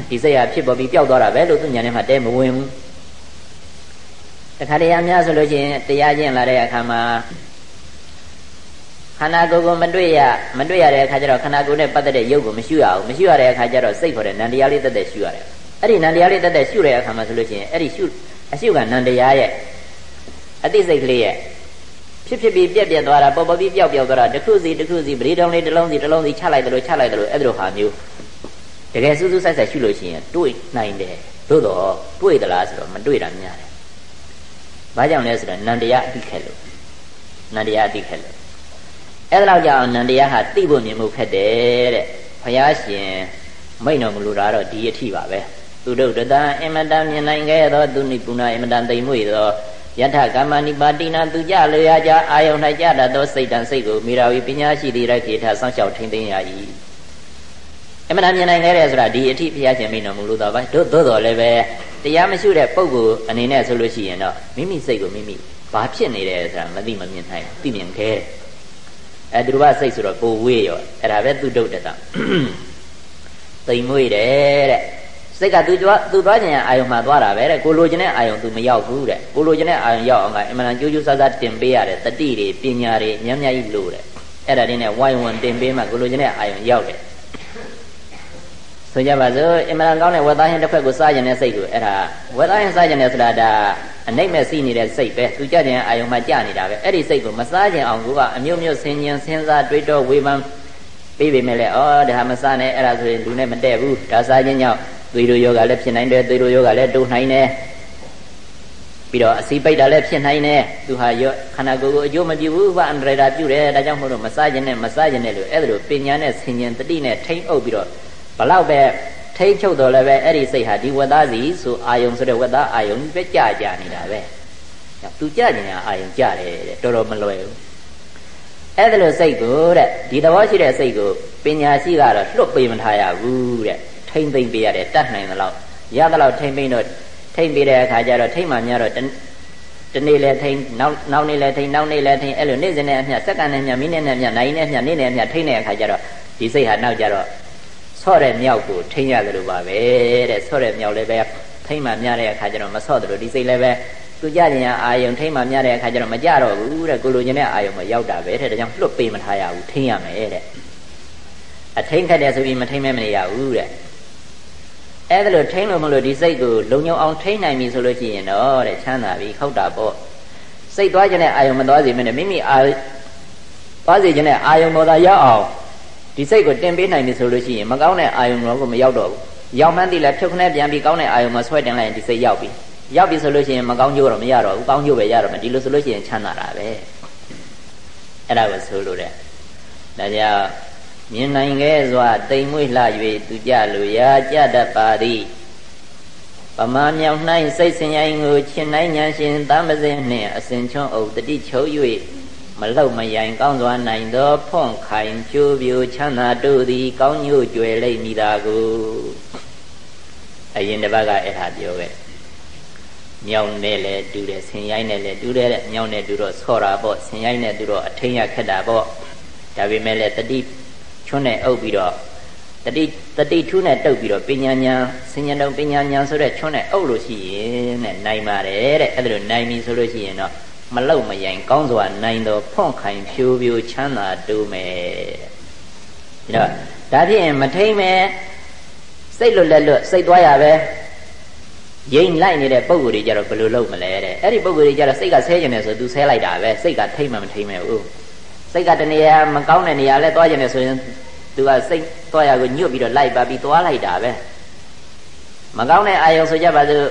ဒီစိတ်ဟာဖြစ်ပေါ်ပြီးပျောက်သွားတာပဲလို့သူညာထဲမှာတဲမဝင်ဘူးတခါတည်းအောင်များဆိုလို့ရှိရင်တရားကျင့်လာတဲ့အခါမှာ ခန္ဓာကိုယ်ကိုမတွေ့ရမတွေ့ရတဲ့အခါကျတော့ခန္ဓာကိုယ်နဲ့ပတ်သက်တဲ့ရုပ်ကိုမရှုရအောင်မရှုရတဲ့အခါကျတော့စိတ်ခေါ်တဲ့နံတရားလေးတက်တက်ရှုရတယ်အဲ့ဒီနံတရားလေးတက်တက်ရှုတဲ့အခါမှာဆိုလို့ရှိရင်အဲ့ဒီရှုအရှုကနံတရားရဲ့အသိစိတ်ကလေးရဲ့ဖြစ်ဖြစ်ပြီးပြက်ပြက်သွားတာပေါ်ပေါ်ပြီးပျောက်ပျောက်သွားတာတစ်ခုစီတစ်ခုစီပရိတုံးလေးတစ်လုံးစီတစ်လုံးစီချလိုက်တယ်လို့ချလိုက်တယ်လို့အဲ့လိုဟာမျိုးတကယ်စူးစူးဆိုင်ဆိုင်ရှုလို့ရှိရင်တွေ့နိုင်တယ်သို့တော့တွေ့သလားဆိုတော့မတွေ့တာများတယ်ဘာကြောင့်လဲဆိုတော့နန္တရားအတိခက်လို့နန္တရားအတိခက်လို့ အဲ့ဒါကြောင့်နန္တရားဟာသိဖို့မြင်မှုခက်တယ်တဲ့ဘုရားရှင်မိန့်တော်မူလို့တာတော့ဒီအထိပါပဲသူတို့တတံအင်မတန်မြင်နိုင်ခဲ့သောသူနိပုဏ္ဏအင်မတန်သိမ်မွေ့သောယထကမ္မနိပါတိနာသူကြလျာကြအာယုန်၌ကြတတ်သောစိတ်တန်စိတ်ကိုမိရာဝီပညာရှိသည်ရခေထဆောင်းလျှောက်ထိမ့်သိမ်းရ၏အမှန်တမြင်နိုင်ခဲ့တယ်ဆိုတာဒီအထိဘုရားရှင်မိန်တော်မူလို့တော့ပါတို့သို့တော်လည်းပဲတရားမရှိတဲ့ပုံကိုအနေနဲ့ဆိုလို့ရှိရင်တော့မိမိစိတ်ကိုမိမိဘာဖြစ်နေတယ်ဆိုတာမသိမမြင်နိုင်သိမြင်ခဲ့ အဲသူတို့ကစိတ်ဆိုတော့ကိုဝေးရောအဲ့ဒါပဲသူဒုတ်တတသိမ်မွေ့တယ်တဲ့စိတ်ကသူကြွားသူသွားခြင်းအာယုံမှာသွားတာပဲတဲ့ကိုလိုချင်တဲ့အာယုံသူမရောက်ဘူးတဲ့ကိုလိုချင်တဲ့အာယုံရောက်အောင်ကအမှန်တန်ကြိုးကြိုးဆဆတင်ပေးရတယ်တတိတွေပညာတွေညံ့ညံ့ကြီးလို့တဲ့အဲ့ဒါတွေနဲ့ဝိုင်းဝန်းတင်ပေးမှကိုလိုချင်တဲ့အာယုံရောက်တယ် ဆိုကြပါစို့အမှန်တန်ကောင်းတဲ့ဝက်သားဟင်းတစ်ဖက်ကိုစားခြင်းတဲ့စိတ်ကိုအဲ့ဒါဝက်သားဟင်းစားခြင်းတဲ့ဆိုတာဒါအနိမ့်မဲ့စီးနေတဲ့စိတ်ပဲသူကြခြင်းအာယုံမှာကြာနေတာပဲအဲ့ဒီစိတ်ကိုမစားခြင်းအောင်ကအမျိုးမျိုးဆင်ញင်စဉ်းစားတွေးတောဝေဖန်ပြီးပြီမဲ့လေဩဒါမစားနဲ့အဲ့ဒါဆိုရင်လူနဲ့မတည့်ဘူးဒါစားခြင်းကြောင့်သွေးတို့ယောဂလည်းဖြစ်နိုင်တယ်သွေးတို့ယောဂလည်းတိုးနိုင်တယ်ပြီးတော့အစီပိတ်တာလည်းဖြစ်နိုင်တယ်သူဟာယောခန္ဓာကိုယ်ကိုအကျိုးမပြုဘူးဘာအန္တရာယ်ပြုတယ်ဒါကြောင့်မို့လို့မစားခြင်းနဲ့မစားခြင်းနဲ့လို့အဲ့ဒါလိုပညာနဲ့ဆင်ញင်တတိနဲ့ထိမ့်အုပ်ပြီးတော့ ဘလောက်ပဲထိမ့်ချုပ်တော်လည်းပဲအဲ့ဒီစိတ်ဟာဒီဝတ်သားစီဆိုအာယုံဆိုတဲ့ဝတ်သားအာယုံပဲကြာကြာနေတာပဲသူကြာကျင်အာယုံကြာတယ်တဲ့တော်တော်မလွယ်ဘူးအဲ့ဒါလိုစိတ်ကိုတဲ့ဒီသဘောရှိတဲ့စိတ်ကိုပညာရှိကတော့လွတ်ပေးမထားရဘူးတဲ့ထိမ့်သိမ့်ပေးရတယ်တတ်နိုင်သလောက်ရသလောက်ထိမ့်သိမ့်တော့ထိမ့်ပေးတဲ့အခါကျတော့ထိမ့်မှများတော့တနေ့လဲထိမ့်နောက်နောက်နေ့လဲထိမ့်နောက်နေ့လဲထိမ့်အဲ့လိုနေ့စဉ်နဲ့အမျှစက္ကန့်နဲ့အမျှမိနစ်နဲ့အမျှနိုင်နဲ့အမျှနေ့နဲ့အမျှထိမ့်တဲ့အခါကျတော့ဒီစိတ်ဟာနောက်ကျတော့ ဆော့တဲ့မြောက်ကိုထိမ့်ရတယ်လို့ပါပဲတဲ့ဆော့တဲ့မြောက်လည်းပဲထိမ့်မှများတဲ့အခါကျတော့မဆော့တယ်လို့ဒီစိတ်လည်းပဲသူကြခြင်းအာယုံထိမ့်မှများတဲ့အခါကျတော့မကြတော့ဘူးတဲ့ကိုလိုချင်တဲ့အာယုံမရောက်တာပဲတဲ့ဒါကြောင့်လွတ်ပေးမထားရဘူးထိမ့်ရမယ်တဲ့အထိမ့်ခတ်တယ်ဆိုပြီးမထိမ့်မဲမနေရဘူးတဲ့အဲ့ဒါလို့ထိမ့်လို့မလို့ဒီစိတ်ကိုလုံညုံအောင်ထိမ့်နိုင်ပြီဆိုလို့ရှိရင်တော့တဲ့ချမ်းသာပြီဟုတ်တာပေါ့စိတ်သွားခြင်းနဲ့အာယုံမသွားစေမနဲ့မိမိအာသွားစေခြင်းနဲ့အာယုံပေါ်သာရောက်အောင် ဒီစိတ်ကိုတင်ပေးနိုင်ပြီဆိုလို့ရှိရင်မကောင်းတဲ့အာယုံတော့မရောက်တော့ဘူးရောက်မှန်းသိလဲဖြုတ်ခနဲ့ပြန်ပြီးကောင်းတဲ့အာယုံမှာဆွဲတင်လိုက်ရင်ဒီစိတ်ရောက်ပြီရောက်ပြီဆိုလို့ရှိရင်မကောင်းကျိုးတော့မရတော့ဘူးကောင်းကျိုးပဲရတော့မယ်ဒီလိုဆိုလို့ရှိရင်ချမ်းသာတာပဲအဲ့ဒါကိုဆိုလို့တဲ့ဒါကြောင့်မြင်နိုင်ခဲ့စွာတိမ်မွေ့လှ၍သူကြလိုရာကြတတ်ပါသည်ပမာမြောက်၌စိတ်စင်ရိုင်းကိုချင်းနိုင်ညာရှင်တမ်းပစင်းနှင့်အစဉ်ချွန်းအုပ်တတိချုပ်၍ မလောက်မယိုင်ကောင်းစွာနိုင်သောဖွန့်ခိုင်ကျိုးပြိုချမ်းသာတို့သည် ကောင်းညို့ကြွယ်လိမ့်မိတာကိုအရင်တစ်ပတ်ကအဲ့ဒါပြောခဲ့မမြောင်နဲ့လည်းတူတယ်ဆင်ရိုင်းနဲ့လည်းတူတယ်တဲ့မြောင်နဲ့တူတော့ဆော့တာပေါ့ဆင်ရိုင်းနဲ့တူတော့အထင်းရခက်တာပေါ့ဒါပေမဲ့လည်းတတိချွန်းနဲ့အုပ်ပြီးတော့တတိတတိထူးနဲ့တုပ်ပြီးတော့ပညာညာစဉ္ညာတုံပညာညာဆိုတဲ့ချွန်းနဲ့အုပ်လို့ရှိရင်တဲ့နိုင်ပါတယ်တဲ့အဲ့ဒါလိုနိုင်ပြီဆိုလို့ရှိရင်တော့ မလုံမယိုင်ကောင်းစွာနိုင်တော့ဖွန့်ခိုင်ဖြိုးဖြိုးချမ်းသာတိုးမယ်ဒါတော့ဒါဖြင့်မထိမ့်မဲ့စိတ်လွတ်လက်လွတ်စိတ်သွားရပဲရိမ့်လိုက်နေတဲ့ပုံကိုယ်တွေကြတော့ဘယ်လိုလုပ်မလဲတဲ့အဲ့ဒီပုံကိုယ်တွေကြတော့စိတ်ကဆဲကျင်တယ်ဆိုသူဆဲလိုက်တာပဲစိတ်ကထိမ့်မှမထိမ့်မဲ့ဘူးစိတ်ကတနေရာမကောင်းတဲ့နေရာလဲသွားကျင်တယ်ဆိုရင်သူကစိတ်သွားရကိုညွတ်ပြီးတော့လိုက်ပါပြီးသွားလိုက်တာပဲမကောင်းတဲ့အာယုံဆိုကြပါစို့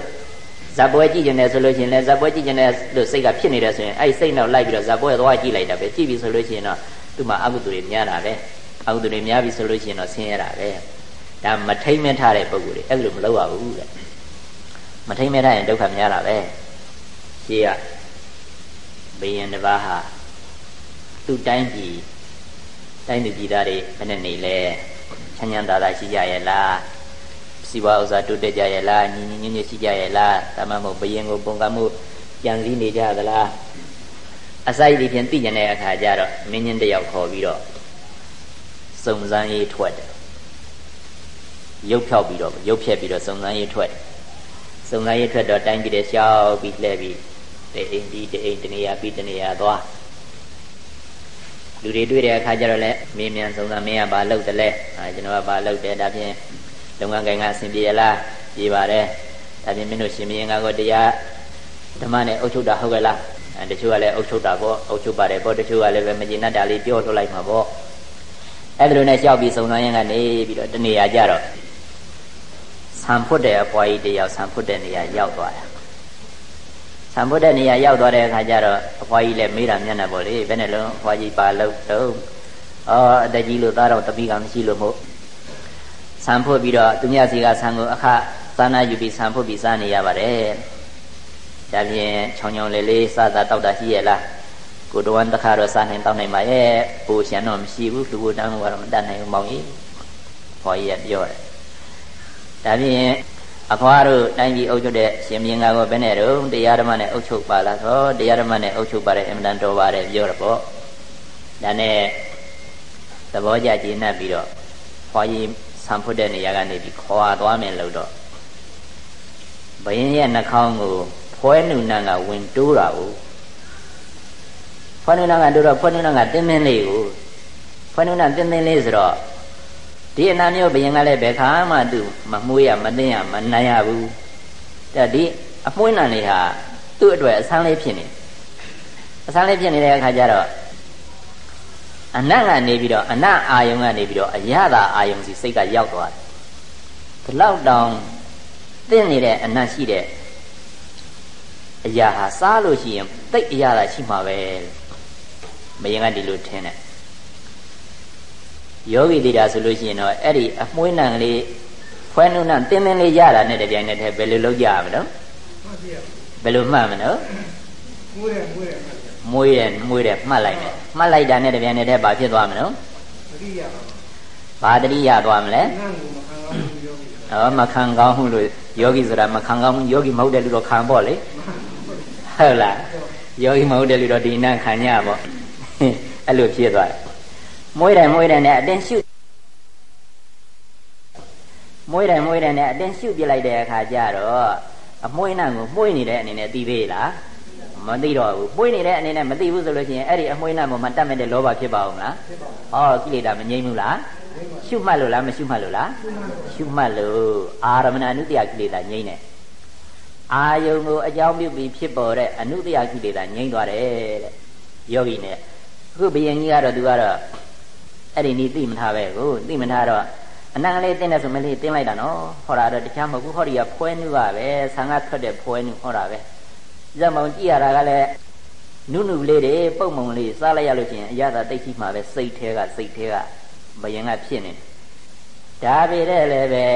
ဇက်ပွဲကြည့်ကျင်တယ်ဆိုလို့ရှိရင်လည်းဇက်ပွဲကြည့်ကျင်တယ်လို့စိတ်ကဖြစ်နေတယ်ဆိုရင်အဲ့စိတ်နောက်လိုက်ပြီးတော့ဇက်ပွဲသွားကြည့်လိုက်တာပဲကြည့်ပြီဆိုလို့ရှိရင်တော့သူ့မှာအကုသိုလ်တွေများတာပဲအကုသိုလ်တွေများပြီဆိုလို့ရှိရင်တော့ဆင်းရဲတာပဲဒါမထိမ့်မထားတဲ့ပုံကိုယ်တွေအဲ့လိုမလုပ်ရဘူးတဲ့မထိမ့်မထားရင်ဒုက္ခများတာပဲရှင်းရဘယင်တစ်ပါးဟာသူ့တိုင်းပြည်တိုင်းသူပြည်သားတွေဘယ်နဲ့နေလဲချမ်းချမ်းသာသာရှိကြရဲ့လား စီဝါဥစ္စာတိုးတက်ကြရဲ့လားညီညီညွတ်ညွတ်ရှိကြရဲ့လားဒါမှမဟုတ်ဘယင်ကိုပုံကမှုကြံစည်းနေကြသလားအစိုက်ဒီဖြင့်သိကျင်တဲ့အခါကျတော့မင်းချင်းတယောက်ခေါ်ပြီးတော့စုံစမ်းရေးထွက်တယ်ရုပ်ဖြောက်ပြီးတော့ရုပ်ဖြက်ပြီးတော့စုံစမ်းရေးထွက်တယ်စုံစမ်းရေးထွက်တော့တိုင်းပြည်တဲ့ရှောက်ပြီးလှည့်ပြီးတအိမ်ဒီတအိမ်တနေရာပြီးတနေရာသွားလူတွေတွေ့တဲ့အခါကျတော့လည်းမင်းမြန်စုံစမ်းမင်းကဘာလုပ်တယ်လဲအဲကျွန်တော်ကဘာလုပ်တယ်ဒါဖြင့် လုပ်ငန်းကိုင်ကအဆင်ပြေလားပြေပါတယ်ဒါဖြင့်မင်းတို့ရှင်မင်းကတော့တရားဓမ္မနဲ့အုပ်ချုပ်တာဟုတ်ကဲ့လားအဲတချို့ကလည်းအုပ်ချုပ်တာပေါ့အုပ်ချုပ်ပါတယ်ပေါ့တချို့ကလည်းပဲမကျေနပ်တာလေးပြောထုတ်လိုက်မှာပေါ့အဲ့ဒါလိုနဲ့ရှောက်ပြီးစုံစမ်းရင်ကနေပြီးတော့တနေရာကြတော့ဆံဖွတ်တဲ့အပွားကြီးတယောက်ဆံဖွတ်တဲ့နေရာရောက်သွားတာဆံဖွတ်တဲ့နေရာရောက်သွားတဲ့အခါကျတော့အဖွားကြီးလည်းမေးတာမျက်နှာပေါ့လေဘယ်နဲ့လုံးအဖွားကြီးပါလို့တော့အော်အတကြီးလို့သားတော့တပိကမရှိလို့မို့ ဆံဖွတ်ပြီးတော့သူမြစီကဆံကိုအခသာနာယူပြီးဆံဖွတ်ပြီးစားနေရပါတယ်ဒါဖြင့်ချောင်းချောင်းလေးလေးစားစားတောက်တာရှိရဲ့လားကိုတဝမ်းတစ်ခါတော့စားနိုင်တောက်နိုင်ပါရဲ့ပူရှန်တော့မရှိဘူးလူကိုတန်းလို့ကတော့မတတ်နိုင်ဘူးမောင်ကြီးဖွားကြီးကပြောတယ်ဒါဖြင့်အဖွားတို့တိုင်းပြည်အုပ်ချုပ်တဲ့ရှင်မြင်းကားကိုဘယ်နဲ့တော့တရားဓမ္မနဲ့အုပ်ချုပ်ပါလားဆိုတရားဓမ္မနဲ့အုပ်ချုပ်ပါတယ်အင်မတန်တော်ပါတယ်ပြောတော့ပေါ့ဒါနဲ့သဘောကျကျေနပ်ပြီးတော့ဖွားကြီး ဆံဖွတ်တဲ့နေရာကနေပြီးခွာသွားမယ်လို့တော့ဘယင်းရဲ့နှာခေါင်းကိုဖွဲနုနန်ကဝင်တိုးတာကိုဖွဲနုနန်ကတိုးတော့ဖွဲနုနန်ကတင်းတင်းလေးကိုဖွဲနုနန်တင်းတင်းလေးဆိုတော့ဒီအနာမျိုးဘယင်ကလည်းဘယ်ခါမှသူမမွေးရမသိရမနိုင်ရဘူးတဲ့ဒီအမွှေးနံလေးဟာသူ့အတွက်အဆန်းလေးဖြစ်နေအဆန်းလေးဖြစ်နေတဲ့အခါကျတော့ အနတ်ကနေပြီးတော့အနတ်အာယုံကနေပြီးတော့အရသာအာယုံစီစိတ်ကရောက်သွားတယ်ဒီလောက်တောင်သင့်နေတဲ့အနတ်ရှိတဲ့အရာဟာစားလို့ရှိရင်တိတ်အရသာရှိမှာပဲမယင်ကဒီလိုထင်တယ်ယောဂီတိတာဆိုလို့ရှိရင်တော့အဲ့ဒီအမွှေးနံကလေးဖွဲနုနံတင်းတင်းလေးရတာနဲ့တပြိုင်နက်တည်းဘယ်လိုလုပ်ကြမလို့ဘယ်လိုမှတ်မလို့မွေးတယ်မွေးတယ် မွေးတယ်မွေးတယ်မှတ်လိုက်တယ်မှတ်လိုက်တာနဲ့တပြိုင်နက်တည်းဘာဖြစ်သွားမလို့တတိယဘာတတိယသွားမလဲဟောမခံကောင်းဘူးလို့ယောဂီဆိုတာမခံကောင်းဘူးယောဂီမဟုတ်တဲ့လူတော့ခံပေါ့လေဟုတ်လားယောဂီမဟုတ်တဲ့လူတော့ဒီနာခံညပေါ့အဲ့လိုဖြစ်သွားတယ်မွေးတယ်မွေးတယ်နဲ့အတင်းရှုမွေးတယ်မွေးတယ်နဲ့အတင်းရှုပြလိုက်တဲ့အခါကျတော့အမွေးနှံကိုမွေးနေတဲ့အနေနဲ့သိသေးလား မသိတော့ဘူးမွေးနေတဲ့အနေနဲ့မသိဘူးဆိုလို့ရှိရင်အဲ့ဒီအမွေးနှံပေါ်မှာတတ်မဲ့တဲ့လောဘဖြစ်ပါအောင်လားဟောကိလေသာမငြိမ့်ဘူးလားရှုမှတ်လို့လားမရှုမှတ်လို့လားရှုမှတ်လို့အာရမဏအနုတ္တယကိလေသာငြိမ့်တယ်အာယုံကိုအကြောင်းပြုပြီးဖြစ်ပေါ်တဲ့အနုတ္တယကိလေသာငြိမ့်သွားတယ်တဲ့ယောဂီနဲ့အခုဘယင်ကြီးကတော့သူကတော့အဲ့ဒီနီးသိမထားပဲကိုသိမထားတော့အနံလေးတင်းတယ်ဆိုမလေးတင်းလိုက်တာနော်ဟောတာတော့တခြားမဟုတ်ဘူးဟောဒီကဖွဲနုကပဲဆံကထွက်တဲ့ဖွဲနုဟောတာပဲ ဇက်မောင်ကြည့်ရတာကလည်းနုနုလေးတွေပုံမုံလေးစားလိုက်ရလို့ချင်းအရသာတိတ်ရှိမှပဲစိတ်ထဲကစိတ်ထဲကဘယင်ကဖြစ်နေဒါပေတဲ့လည်းပဲ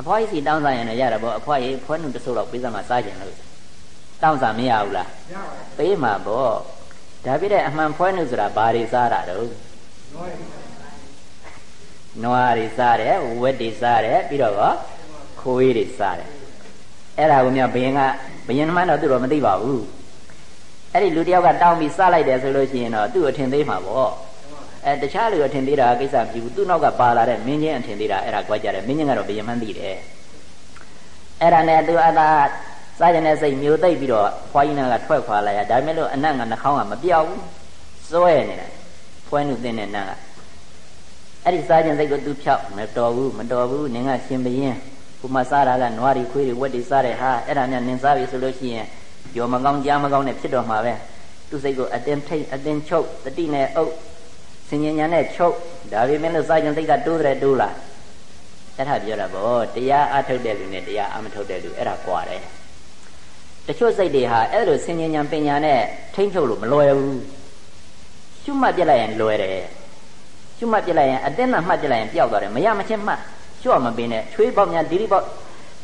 အဖွားကြီးစီတောင်းစားရင်လည်းရတာပေါ့အဖွားကြီးဖွားနုတဆုပ်တော့ပေးစမ်းမှစားကြင်လို့တောင်းစားမရဘူးလားရပါဘူးပေးမှာပေါ့ဒါပေတဲ့အမှန်ဖွားနုဆိုတာဘာတွေစားတာတော့နွားတွေစားတယ်ဝက်တွေစားတယ်ပြီးတော့ခိုးဝေးတွေစားတယ် အဲ့ဒါကိုမြဘယင်ကဘယင်မှန်းတော့သူတော့မသိပါဘူးအဲ့ဒီလူတယောက်ကတောင်းပြီးစလိုက်တယ်ဆိုလို့ရှိရင်တော့သူ့အထင်သေးမှာပေါ့အဲတခြားလူအထင်သေးတာကိစ္စမရှိဘူးသူ့နောက်ကပါလာတဲ့မင်းချင်းအထင်သေးတာအဲ့ဒါကြွားကြတယ်မင်းချင်းကတော့ဘယင်မှန်းသိတယ်အဲ့ဒါနဲ့သူအသာစားကြတဲ့စိတ်မျိုးသိပ်ပြီးတော့ခွားကြီးနာကထွက်ခွာလာရဒါပေမဲ့လို့အနတ်ကနှာခေါင်းကမပြောက်ဘူးစွဲနေတယ်ဖွဲနုသိတဲ့နတ်ကအဲ့ဒီစားကြစိတ်ကိုသူဖြောက်မတော်ဘူးမတော်ဘူးနင်ကရှင်ဘရင် ဘုမစားတာကနွားတွေခွေးတွေဝက်တွေစားတဲ့ဟာအဲ့ဒါများနင်စားပြီဆိုလို့ရှိရင်ကြော်မကောင်းကြားမကောင်းနဲ့ဖြစ်တော်မှာပဲသူစိတ်ကိုအတင်းထိတ်အတင်းချုပ်တတိနဲ့အုပ်စင်ញညာနဲ့ချုပ်ဒါပေမဲ့လို့စားကြစိတ်ကတိုးတယ်တိုးလာအဲ့ဒါပြောတာဗောတရားအထုတ်တဲ့လူနဲ့တရားအမထုတ်တဲ့လူအဲ့ဒါကွာတယ်တချို့စိတ်တွေဟာအဲ့လိုစင်ញညာပညာနဲ့ထိမ့်ချုပ်လို့မလွယ်ဘူးရှုမှတ်ပြလိုက်ရင်လွယ်တယ်ရှုမှတ်ပြလိုက်ရင်အတင်းနဲ့မှတ်ပြလိုက်ရင်ပျောက်သွားတယ်မရမချင်းမှတ် ရှုမပင်နဲ့ချွေးပေါက်များဒီလိပေါက်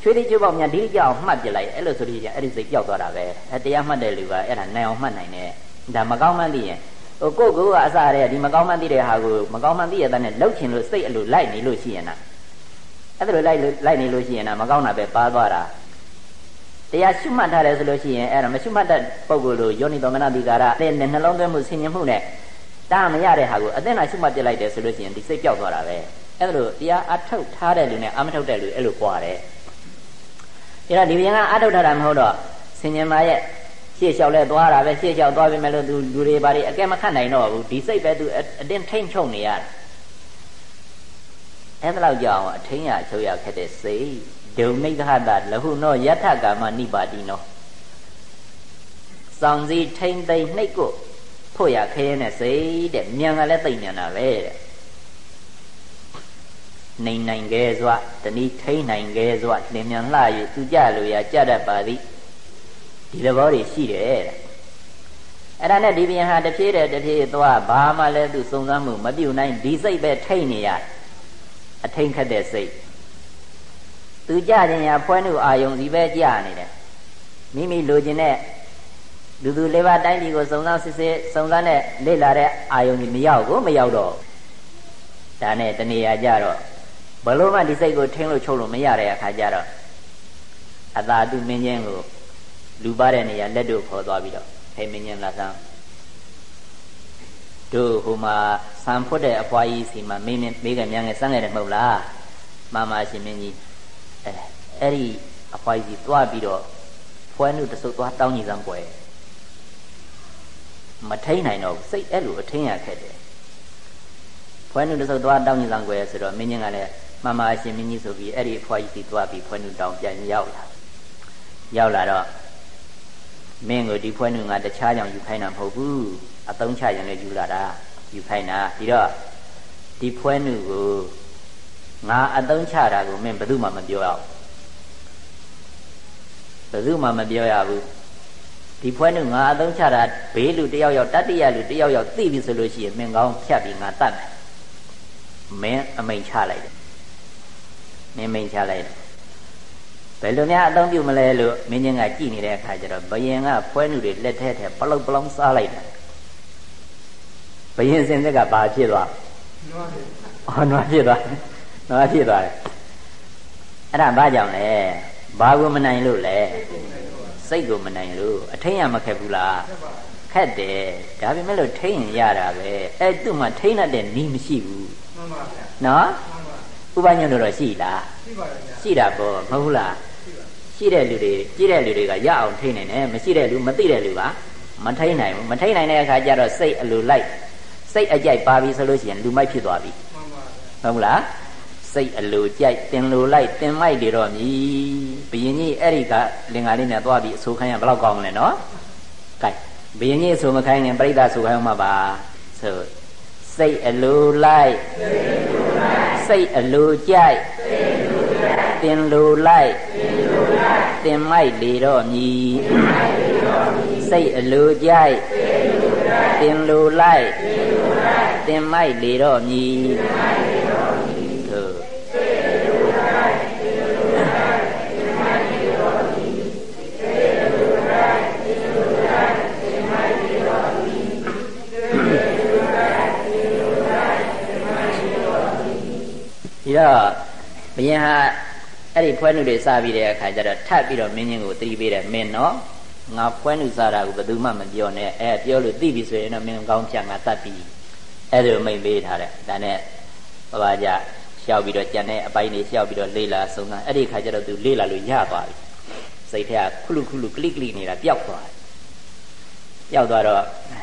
ချွေးလေးချွေးပေါက်များဒီလိကြောင်မှတ်ပြလိုက်အဲ့လိုဆိုလို့ရှိရင်အဲ့ဒီစိတ်ပျောက်သွားတာပဲအဲတရားမှတ်တဲ့လူကအဲ့ဒါနိုင်အောင်မှတ်နိုင်တယ်ဒါမကောင်းမှန်းသိရင်ဟိုကိုကိုကအစရဲဒီမကောင်းမှန်းသိတဲ့ဟာကိုမကောင်းမှန်းသိရတဲ့နဲ့လှုပ်ချင်လို့စိတ်အလိုလိုက်နေလို့ရှိရင်နာအဲ့ဒါလိုလိုက်လိုက်နေလို့ရှိရင်နာမကောင်းတာပဲပါသွားတာတရားရှုမှတ်ထားတယ်ဆိုလို့ရှိရင်အဲ့ဒါမရှုမှတ်တဲ့ပုံကိုယ်လိုယောနိတော်မနတိကာရတဲ့နှလုံးသွင်းမှုဆင်ញင်မှုနဲ့တားမရတဲ့ဟာကိုအသင်နာရှုမှတ်ပြလိုက်တယ်ဆိုလို့ရှိရင်ဒီစိတ်ပြောက်သွားတာပဲ အဲ့ဒါလိုတရားအထုတ်ထားတဲ့လူနဲ့အမထုတ်တဲ့လူအဲ့လိုပွားတယ်အဲ့ဒါဒီပြန်ကအထုတ်ထားတာမဟုတ်တော့ဆင်ញင်မာရဲ့ရှေ့လျှောက်လဲသွားတာပဲရှေ့လျှောက်သွားပြီမဲ့လို့သူလူတွေဘာတွေအကဲမခတ်နိုင်တော့ဘူးဒီစိတ်ပဲသူအတင်းထိမ့်ချုံနေရတာအဲ့ဒါလောက်ကြောင့်အထင်းရချုပ်ရခက်တဲ့စိတ်ဒုံနိဒဟတလဟုနောယထကာမနိပါတိနောစောင်စည်းထိမ့်သိမ့်နှိတ်ကိုဖို့ရခဲနဲ့စိတ်တဲ့မြန်ကလည်းသိမ့်မြန်တာပဲတဲ့ နိုင်နိုင်ကဲစွာတဏီထိန်နိုင်ကဲစွာလင်မြန်လှ၍သူကြလိုရာကြတတ်ပါသည်ဒီသဘောတွေရှိတယ်တဲ့အဲ့ဒါနဲ့ဒီပြန်ဟာတဖြည်းတဲ့တဖြည်းသွားဘာမှလည်းသူစုံစမ်းမှုမပြုတ်နိုင်ဒီစိတ်ပဲထိန်နေရအထိန်ခတ်တဲ့စိတ်သူကြခြင်းရာဖွဲနှုအာယုံစီပဲကြနေတယ်မိမိလိုချင်တဲ့လူသူလေးပါးတိုင်းပြည်ကိုစုံစမ်းစစ်စစ်စုံစမ်းတဲ့လေ့လာတဲ့အာယုံကြီးမရောက်ကိုမရောက်တော့ဒါနဲ့တနေရာကြတော့ ဘလို့မှဒီစိတ်ကိုထင်းလို့ချုပ်လို့မရတဲ့အခါကျတော့အသာတုမင်းချင်းကိုလူပါတဲ့နေရာလက်တို့ခေါ်သွားပြီးတော့ဟဲ့မင်းချင်းလာစမ်းတို့ဟိုမှာဆံဖွတ်တဲ့အဖွားကြီးစီမှာမင်းမေးကမြန်ငယ်စမ်းခဲ့တယ်မဟုတ်လားမမရှင်မင်းကြီးအဲအဲ့ဒီအဖွားကြီးသွားပြီးတော့ဖွဲနုတဆုပ်သွားတောင်းညီစမ်းပွဲမထိန်နိုင်တော့စိတ်အဲ့လိုအထင်းရခက်တယ်ဖွဲနုတဆုပ်သွားတောင်းညီစမ်းပွဲဆိုတော့မင်းကြီးကလည်း မမအရှင်မင်းကြီးဆိုပြီးအဲ့ဒီအဖွားကြီးသွားပြီးဖွဲနုတောင်းပြန်ရောက်လာရောက်လာတော့မင်းကိုဒီဖွဲနုငါတခြားကြောင့်ယူခိုင်းတာမဟုတ်ဘူးအတုံးချရင်လည်းယူလာတာယူခိုင်းတာဒီတော့ဒီဖွဲနုကိုငါအတုံးချတာကိုမင်းဘယ်သူမှမပြောရဘူးဘယ်သူမှမပြောရဘူးဒီဖွဲနုငါအတုံးချတာဘေးလူတယောက်ယောက်တတိယလူတယောက်ယောက်သိပြီဆိုလို့ရှိရင်မင်းကောင်းဖြတ်ပြီးငါတတ်မယ်မင်းအမိန်ချလိုက်တယ် မင်းမိန်ချလိုက်တယ်ဘယ်လိုများအသုံးပြုမလဲလို့မင်းချင်းကကြည်နေတဲ့အခါကျတော့ဘယင်ကဖွဲနုတွေလက်ထဲထဲပလုတ်ပလောင်းစားလိုက်တယ်ဘယင်စင်သက်ကဘာဖြစ်သွားနွားဖြစ်အော်နွားဖြစ်သွားနွားဖြစ်သွားတယ်အဲ့ဒါဘာကြောင့်လဲဘာကိုမနိုင်လို့လဲစိတ်ကိုမနိုင်လို့အထိန်ရမခက်ဘူးလားခက်တယ်ဒါပေမဲ့လို့ထိန်ရင်ရတာပဲအဲ့သူ့မှာထိန်တဲ့နီးမရှိဘူးမှန်ပါဗျာနော် ဥပညွန့်တော့ရှိလားရှိပါဗျာရှိတာပေါ့မဟုတ်လားရှိတဲ့လူတွေကြည့်တဲ့လူတွေကရအောင်ထိနိုင်တယ်မရှိတဲ့လူမသိတဲ့လူကမထိနိုင်ဘူးမထိနိုင်တဲ့အခါကျတော့စိတ်အလိုလိုက်စိတ်အကြိုက်ပါပြီဆိုလို့ရှိရင်လူမိုက်ဖြစ်သွားပြီမှန်ပါဗျာဟုတ်လားစိတ်အလိုကြိုက်တင်လိုလိုက်တင်မိုက်တွေတော့မြည်ဘယင်ကြီးအဲ့ဒီကလင်္ကာလေးနဲ့သွားပြီးအဆိုခိုင်းရဘယ်လောက်ကောင်းလဲနော်ကဲဘယင်ကြီးအဆိုမခိုင်းရင်ပြိဿဆိုခိုင်းအောင်မှာပါဆိုစိတ်အလိုလိုက်စိတ်အလိုကြို က်တင်လိုလိုက်တင်မိုက်လေတော့မြည်စိတ်အလိုကြိုက်တင်လိုလိုက်တင်မိုက်လေတော့မြည် တော့ဘုရင်ဟာအဲ့ဒီဖွဲနုတွေစားပြီးတဲ့အခါကျတော့ထပ်ပြီးတော့မင်းချင်းကိုသတိပေးတယ်မင်းနော်ငါဖွဲနုစားတာကိုဘယ်သူမှမပြောနဲ့အဲပြောလို့သိပြီဆိုရင်တော့မင်းကောင်းဖြတ်ငါတတ်ပြီအဲ့ဒါမိတ်ပေးထားတယ်ဒါနဲ့ဘာပါကြရှောက်ပြီးတော့ကြံတဲ့အပိုင်းတွေရှောက်ပြီးတော့လေးလာဆုံးတာအဲ့ဒီခါကျတော့သူလေးလာလို့ရသွားပြီစိတ်ထဲကခုလူခုလူကလိကလိနေတာပျောက်သွားတယ်ပျောက်သွားတော့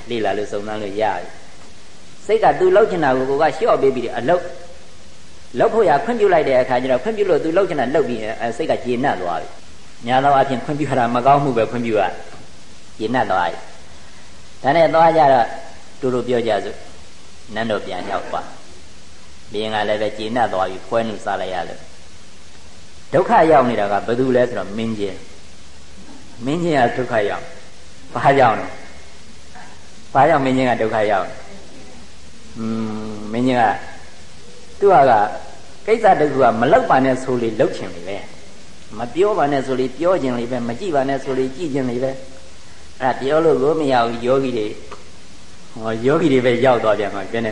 လေးလာလို့ဆုံးသန်းလို့ရပြီစိတ်ကသူလှုပ်ချင်တာကိုကိုကရှော့ပေးပြီးအလုတ် လှုပ်ဖို့ရခွင့်ပြုလိုက်တဲ့အခါကျတော့ခွင့်ပြုလို့သူလှုပ်ချင်တာလှုပ်ပြီးစိတ်ကကျေနပ်သွားပြီညာသောအဖြစ်ခွင့်ပြုတာမကောင်းမှုပဲခွင့်ပြုရကျေနပ်သွားပြီဒါနဲ့သွားကြတော့တူတူပြောကြစို့နန်းတော်ပြန်ရောက်သွားဘင်းကလည်းပဲကျေနပ်သွားပြီဖွဲနှုစားလိုက်ရလို့ဒုက္ခရောက်နေတာကဘယ်သူလဲဆိုတော့မင်းချင်းမင်းချင်းကဒုက္ခရောက်ဘာကြောင့်လဲဘာကြောင့်မင်းချင်းကဒုက္ခရောက်อืมမင်းချင်းက သူကကိစ္စတခုကမလောက်ပါနဲ့ဆိုလေလောက်ချင်လေပဲမပြောပါနဲ့ဆိုလေပြောချင်လေပဲမကြည့်ပါနဲ့ဆိုလေကြည့်ချင်လေပဲအဲ့ဒါပြောလို့ကိုမရဘူးယောဂီတွေဟောယောဂီတွေပဲရောက်သွားပြန်မှာပြနေ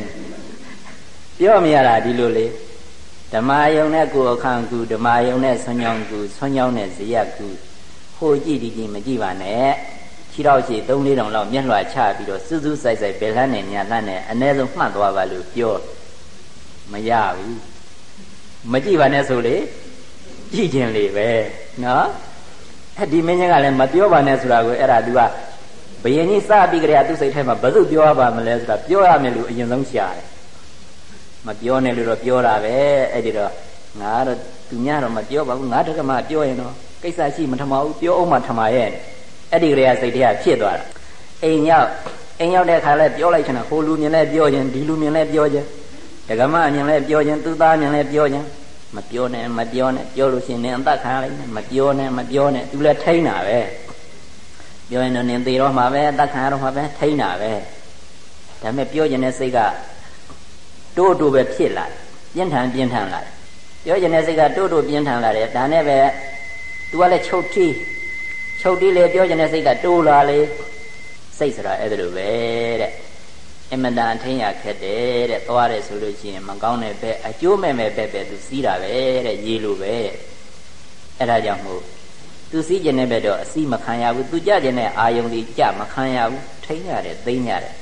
ပြောမရတာဒီလိုလေဓမ္မယုံနဲ့ကိုယ်အခန့်ကူဓမ္မယုံနဲ့ဆွညောင်းကူဆွညောင်းနဲ့ဇယက်ကူဟိုကြည့်ဒီကြည့်မကြည့်ပါနဲ့ခြေတော့ရှိ3 4တောင်လောက်မျက်လွှာချပြီးတော့စူးစူးဆိုင်ဆိုင်ဘယ်လှမ်းနဲ့ညာလှမ်းနဲ့အ ਨੇ ဆုံးမှတ်သွားပါလို့ပြော မရဘူးမကြည့်ပါနဲ့ဆိုလေကြည့်ခြင်းလေပဲနော်အဲ့ဒီမင်းကြီးကလည်းမပြောပါနဲ့ဆိုတာကိုအဲ့ဒါ तू ကဘယင်ကြီးစပြီးကြတဲ့သူစိတ်ထဲမှာဘယ်သူပြောရပါမလဲဆိုတာပြောရမယ်လို့အရင်ဆုံးရှာတယ်မပြောနဲ့လို့တော့ပြောတာပဲအဲ့ဒီတော့ငါတော့သူများတော့မပြောပါဘူးငါတက္ကမပြောရင်တော့ကိစ္စရှိမထမဘူးပြောအောင်မှထမရဲ့အဲ့ဒီကလေးကစိတ်ထဲကဖြစ်သွားတာအိမ်ရောက်အိမ်ရောက်တဲ့အခါလဲပြောလိုက်ချင်တာဟိုလူမြင်လဲပြောခြင်းဒီလူမြင်လဲပြောခြင်း ဒကမအမြင်လဲပြောခြင်းသူသားအမြင်လဲပြောခြင်းမပြောနဲ့မပြောနဲ့ပြောလို့ရှိရင်နင်အသက်ခံလိုက်နဲ့မပြောနဲ့မပြောနဲ့သူလည်းထိန်းတာပဲပြောရင်တော့နင်သေတော့မှာပဲအသက်ခံရတော့မှာပဲထိန်းတာပဲဒါပေမဲ့ပြောခြင်းတဲ့စိတ်ကတိုးတိုးပဲဖြစ်လာပြင်းထန်ပြင်းထန်လာပြောခြင်းတဲ့စိတ်ကတိုးတိုးပြင်းထန်လာတယ်ဒါနဲ့ပဲ तू ကလည်းချုပ်တီးချုပ်တီးလေပြောခြင်းတဲ့စိတ်ကတိုးလာလေစိတ်ဆိုတာအဲ့ဒါလိုပဲတဲ့ အမတန်ထိန်ရခက်တယ်တဲ့သွားတယ်ဆိုလို့ရှိရင်မကောင်းတဲ့ဘက်အကျိုးမဲ့မဲ့ဘက်ပဲသူစီးတာပဲတဲ့ရေလိုပဲအဲ့ဒါကြောင့်မို့သူစီးကျင်တဲ့ဘက်တော့အစီးမခံရဘူးသူကြကျင်တဲ့အာယုံတွေကြမခံရဘူးထိန်ရတယ်သိမ့်ရတယ်